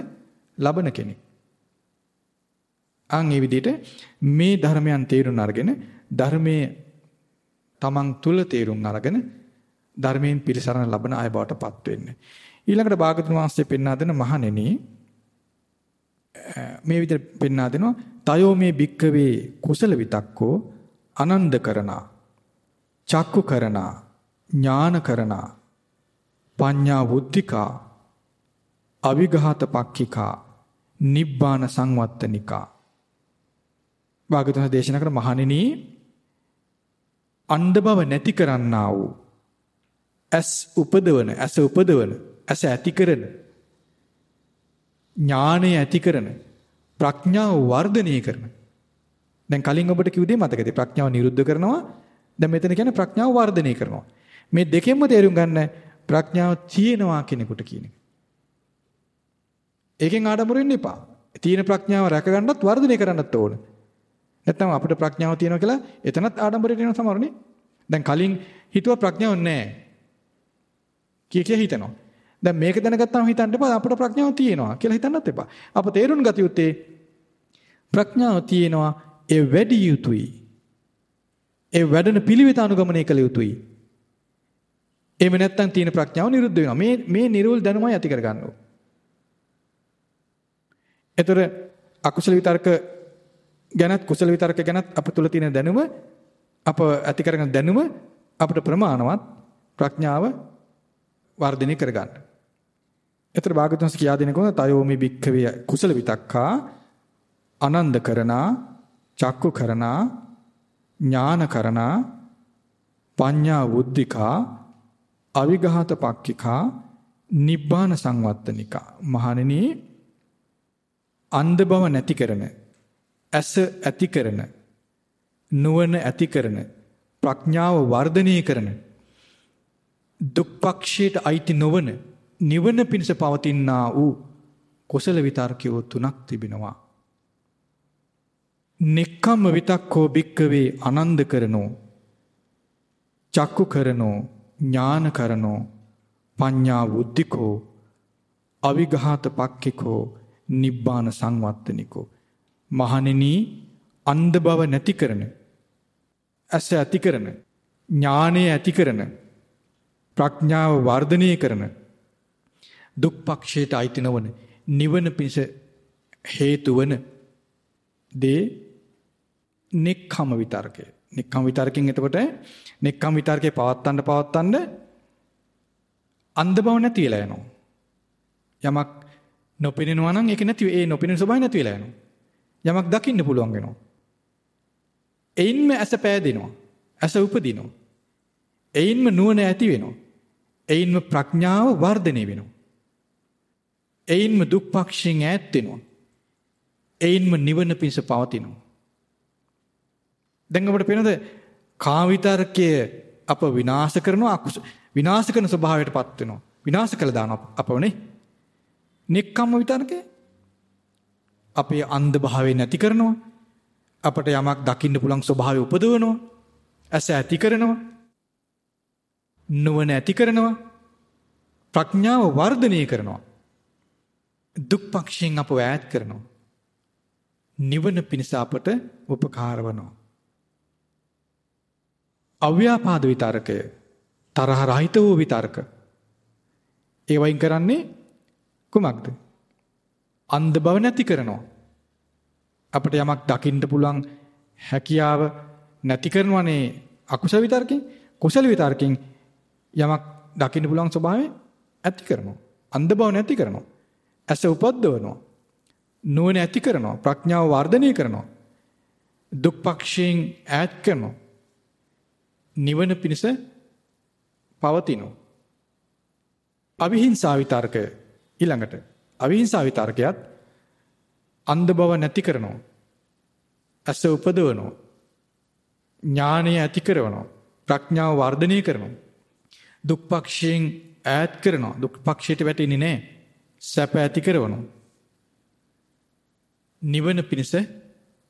S1: ලබන කෙනෙක්. අන් ඒ විදිහට මේ ධර්මයන් තේරුම් අරගෙන ධර්මයේ තමන් තුල තේරුම් අරගෙන ධර්මයෙන් පිළිසරණ ලබන අය බවට පත් වෙන්න. ඊළඟට භාගතුන් වහන්සේ පෙන්වා දෙන මහණෙනි මේ විදිහට පෙන්වා දෙනවා තයෝ මේ භික්කවේ කුසල විතක්කෝ අනන්ද කරනා චක්කු කරනා ඥාන කරනා පඤ්ඤා වුද්ධිකා අවිඝාත පක්ඛිකා නිබ්බාන සංවත්තනිකා භාගතුන් දේශනා කර මහණෙනි අන්ධ බව නැති කරන්නා වූ ඇස් උපදවන ඇස උපදවන ඇස ඇති කරන ඥානය ඇති කරන ප්‍රඥාව වර්ධනය කරන. දැන් කලින් ඔබට කිව් දෙය මතකද ප්‍රඥාව නිරුද්ධ කරනවා. දැන් මෙතන කියන්නේ ප්‍රඥාව වර්ධනය කරනවා. මේ දෙකෙන්ම තේරුම් ගන්න ප්‍රඥාව තියෙනවා කෙනෙකුට කියන එක. ඒකෙන් ආඩම්බර වෙන්න එපා. තියෙන ප්‍රඥාව රැකගන්නත් වර්ධනය කරන්නත් ඕන. නැත්නම් අපිට ප්‍රඥාව තියෙනවා කියලා එතනත් ආඩම්බරයට එන සමහරනේ දැන් කලින් හිතුව ප්‍රඥාවක් නැහැ කිය කිය හිතනවා දැන් මේක දැනගත්තාම හිතන්න එපා අපිට ප්‍රඥාව තියෙනවා කියලා හිතන්නත් එපා. අප තේරුම් ගත යුත්තේ ප්‍රඥාව තියෙනවා ඒ වැඩි යුතුයි. ඒ වැඩන පිළිවෙත අනුගමනය කළ යුතුයි. එහෙම නැත්නම් තියෙන ප්‍රඥාව නිරුද්ධ වෙනවා. මේ මේ නිර්වල් දැනුමයි ඇති කරගන්න ඕන. ඒතර අකුසල විතර්ක ගැනත් කුසල විතර්ක ගැනත් අප තුල තියෙන දැනුම අප ඇති කරගෙන දැනුම අපිට ප්‍රමාණවත් ප්‍රඥාව වර්ධනය කරගන්න. එතර භාගතුන්ස් කියා දෙනකොට තයෝමි භික්ඛවේ කුසල විතක්කා ආනන්ද කරනා චක්කු කරනා ඥානකරණා පඤ්ඤා වුද්ධිකා අවිඝාත පක්ඛිකා නිබ්බාන සංවත්තනිකා මහණෙනි අන්ධ බව නැති කරන ඇස ඇති කරන නුවණ ඇති කරන ප්‍රඥාව වර්ධනය කරන දුක්පක්ෂයට අයිති නොවන නිවන පිණිස පවතිනා වූ කුසල විතර්කයෝ තුනක් තිබෙනවා. නික්කම්ම විතක්කෝ භික්කවේ ආනන්ද කරනෝ චක්කු කරනෝ ඥාන කරනෝ පඤ්ඤා වුද්ධිකෝ අවිඝාත පක්ඛිකෝ නිබ්බාන සංවත්තනිකෝ මහණෙනි අන්ධ බව නැති කරන ඇස ඇති කරන ඥානය ඇති කරන ප්‍රඥාව වර්ධනය කරන දුක්පක්ෂයට අයිති නොවන නිවන පිණිස හේතු වන දේ නෙක්ඛම විතර්කය. නෙක්ඛම් විතර්කයෙන් එතකොට නෙක්ඛම් විතර්කේ පවත්තන්න පවත්තන්න අන්ධ බව නැති වෙලා යනවා. යමක් නොපෙනෙනවා නම් ඒක නැති ඒ නොපෙනෙන ස්වභාවය නැති වෙලා යනවා. යමක් දකින්න පුළුවන් වෙනවා. එයින්ම ඇස පෑදෙනවා. ඇස උපදිනවා. එයින්ම නුවණ ඇති වෙනවා. එයින්ම ප්‍රඥාව වර්ධනය වෙනවා. එයින්ම දුක්පක්ෂයෙන් ඈත් වෙනවා. එයින්ම නිවන පිණිස පවතිනවා. දැන් අපිට පේනද කාම විතරකය අප විනාශ කරනවා අකුස විනාශ කරන ස්වභාවයටපත් වෙනවා. විනාශ කළ දාන අපවනේ. නික්කම්ම විතරකේ අපේ අන්ධ භාවය නැති කරනවා. අපට යමක් දකින්න පුළුවන් ස්වභාවය උපදවනවා. ඇස ඇති කරනවා. නුවණ ඇති කරනවා. ප්‍රඥාව වර්ධනය කරනවා. දුක්පක්ෂයෙන් අපව ඈත් කරනවා. නිවන පිණිස අපට උපකාර වනවා. අව්‍යාපාද විතරකය තරහ රහිත වූ විතර්ක. ඒ වයින් කරන්නේ කුමක්ද? අන්ධ බව නැති කරනවා. අපිට යමක් දකින්න පුළුවන් හැකියාව නැති කරනවනේ අකුසල විතර්කෙන් කුසල විතර්කෙන් යමක් දකින්න පුළුවන් ස්වභාවය ඇති කරනවා. අන්ධ බව නැති කරනවා. ඇස උපද්දවනවා. නුවණ ඇති කරනවා. ප්‍රඥාව වර්ධනය කරනවා. දුක්පක්ෂයෙන් ඈත් කරනවා. නිවන පිණිස පවතිනවා. අවිහිංසා විතර්කය ඊළඟට අවිහිංසා විතර්කයත් අන්ධ බව නැති කරනවා. ඇස උපදවනවා. ඥානය ඇති කරනවා. ප්‍රඥාව වර්ධනය කරනවා. දුක්පක්ෂයෙන් ඈත් කරනවා. දුක්පක්ෂයට වැටෙන්නේ නැහැ. සැප ඇති කරනවා. නිවන පිණිස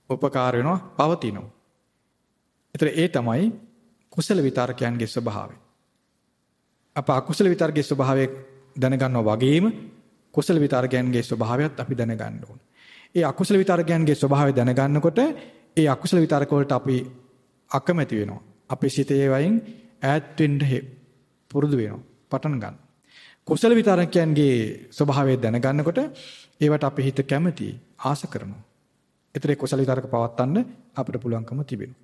S1: උපකාර වෙනවා පවතිනවා. ඒතර ඒ තමයි කුසල විතර්කයන්ගේ ස්වභාවය. අප අකුසල විතර්කයේ ස්වභාවය දැනගන්නවා වගේම කුසල විතර්කයන්ගේ ස්වභාවයත් අපි දැනගන්න ඕන. ඒ අකුසල විතර්කයන්ගේ ස්වභාවය දැනගන්නකොට ඒ අකුසල විතර්ක වලට අපි අකමැති වෙනවා. අපේ සිතේ වයින් ඈත් වෙන්න පුරුදු වෙනවා. පටන් ගන්න. කුසල විතර්කයන්ගේ ස්වභාවය දැනගන්නකොට ඒවට අපේ හිත කැමති ආස කරනවා. ඒතරේ කුසල විතර්ක පවත්තන්න අපිට පුළුවන්කම තිබෙනවා.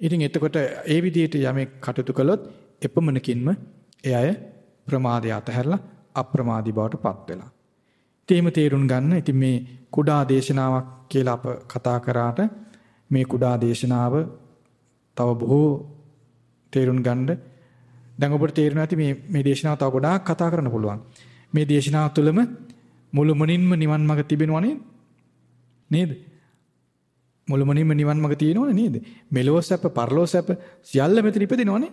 S1: ඉතින් එතකොට ඒ විදිහට යමෙක් කටයුතු කළොත් එපමණකින්ම ඒ අය ප්‍රමාදය අතහැරලා අප්‍රමාදී බවට පත් වෙලා. ඉතින් තේරුම් ගන්න. ඉතින් මේ කුඩා දේශනාවක් කියලා අප කතා කරාට මේ කුඩා දේශනාව තව බොහෝ තේරුම් ගන්න. දැන් ඔබට තේරෙනවා ඇති මේ මේ දේශනාව තව ගොඩාක් කතා කරන්න පුළුවන්. මේ දේශනාව තුළම මුළුමනින්ම නිවන් මඟ තිබෙනවනේ නේද? මුළුමනින්ම නිවන් මඟ තියෙනවනේ නේද? මෙලොව සැප, පරලොව සැප සියල්ල මෙතන ඉපදිනවනේ.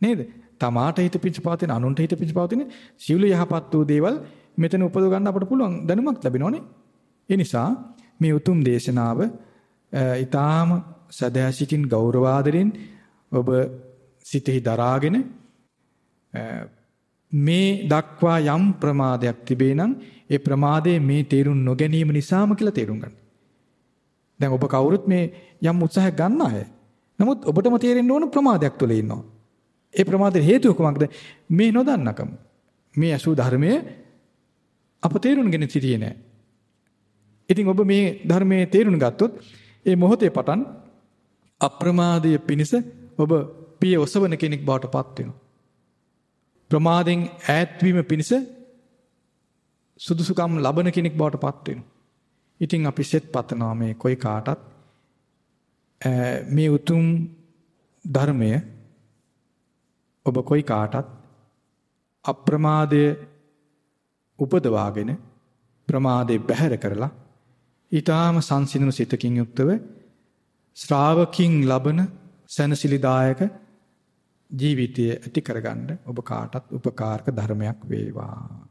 S1: නේද? තමාට හිත පිච්ච පවතින අනුන්ට හිත පිච්ච පවතින සියලු යහපත් වූ දේවල් මෙතන උපදව ගන්න අපට පුළුවන් දැනුමක් ලැබෙනවනේ. ඒ නිසා මේ උතුම් දේශනාව ඊටාම සදහැසිතින් ගෞරවාදරෙන් ඔබ සිතෙහි දරාගෙන මේ දක්වා යම් ප්‍රමාදයක් තිබේ නම් ඒ ප්‍රමාදයේ මේ තේරුම් නොගැනීම නිසාම කියලා තේරුම් ගන්න. දැන් ඔබ කවුරුත් මේ යම් උත්සාහයක් ගන්න අය. නමුත් ඔබටම තේරෙන්න ඕන ප්‍රමාදයක් තුල ඉන්නවා. ඒ ප්‍රමාදයට හේතුව කොමක්ද? මේ නොදන්නකම. මේ අසු ධර්මයේ අප තේරුම්ගෙන සිටියේ නැහැ. ඉතින් ඔබ මේ ධර්මයේ තේරුම් ගත්තොත් ඒ මොහොතේ පටන් අප්‍රමාදයේ පිනිස ඔබ පිය ඔසවන කෙනෙක් බවට පත් වෙනවා. ප්‍රමාදෙන් ඈත් වීම පිණිස සුදුසුකම් ලබන කෙනෙක් බවට පත් වෙනවා. ඉතින් අපි සෙත් පතනවා මේ කොයි කාටත් මේ උතුම් ධර්මය ඔබ කොයි කාටත් අප්‍රමාදය උපදවාගෙන ප්‍රමාදේ බැහැර කරලා ඊටාම සංසිඳුණු සිතකින් යුක්තව ශ්‍රාවකින් ලබන සනසිලිදායක ජීවිතය ඇති කරගන්න ඔබ කාටත් උපකාරක ධර්මයක් වේවා.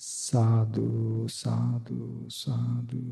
S1: සාදු සාදු සාදු.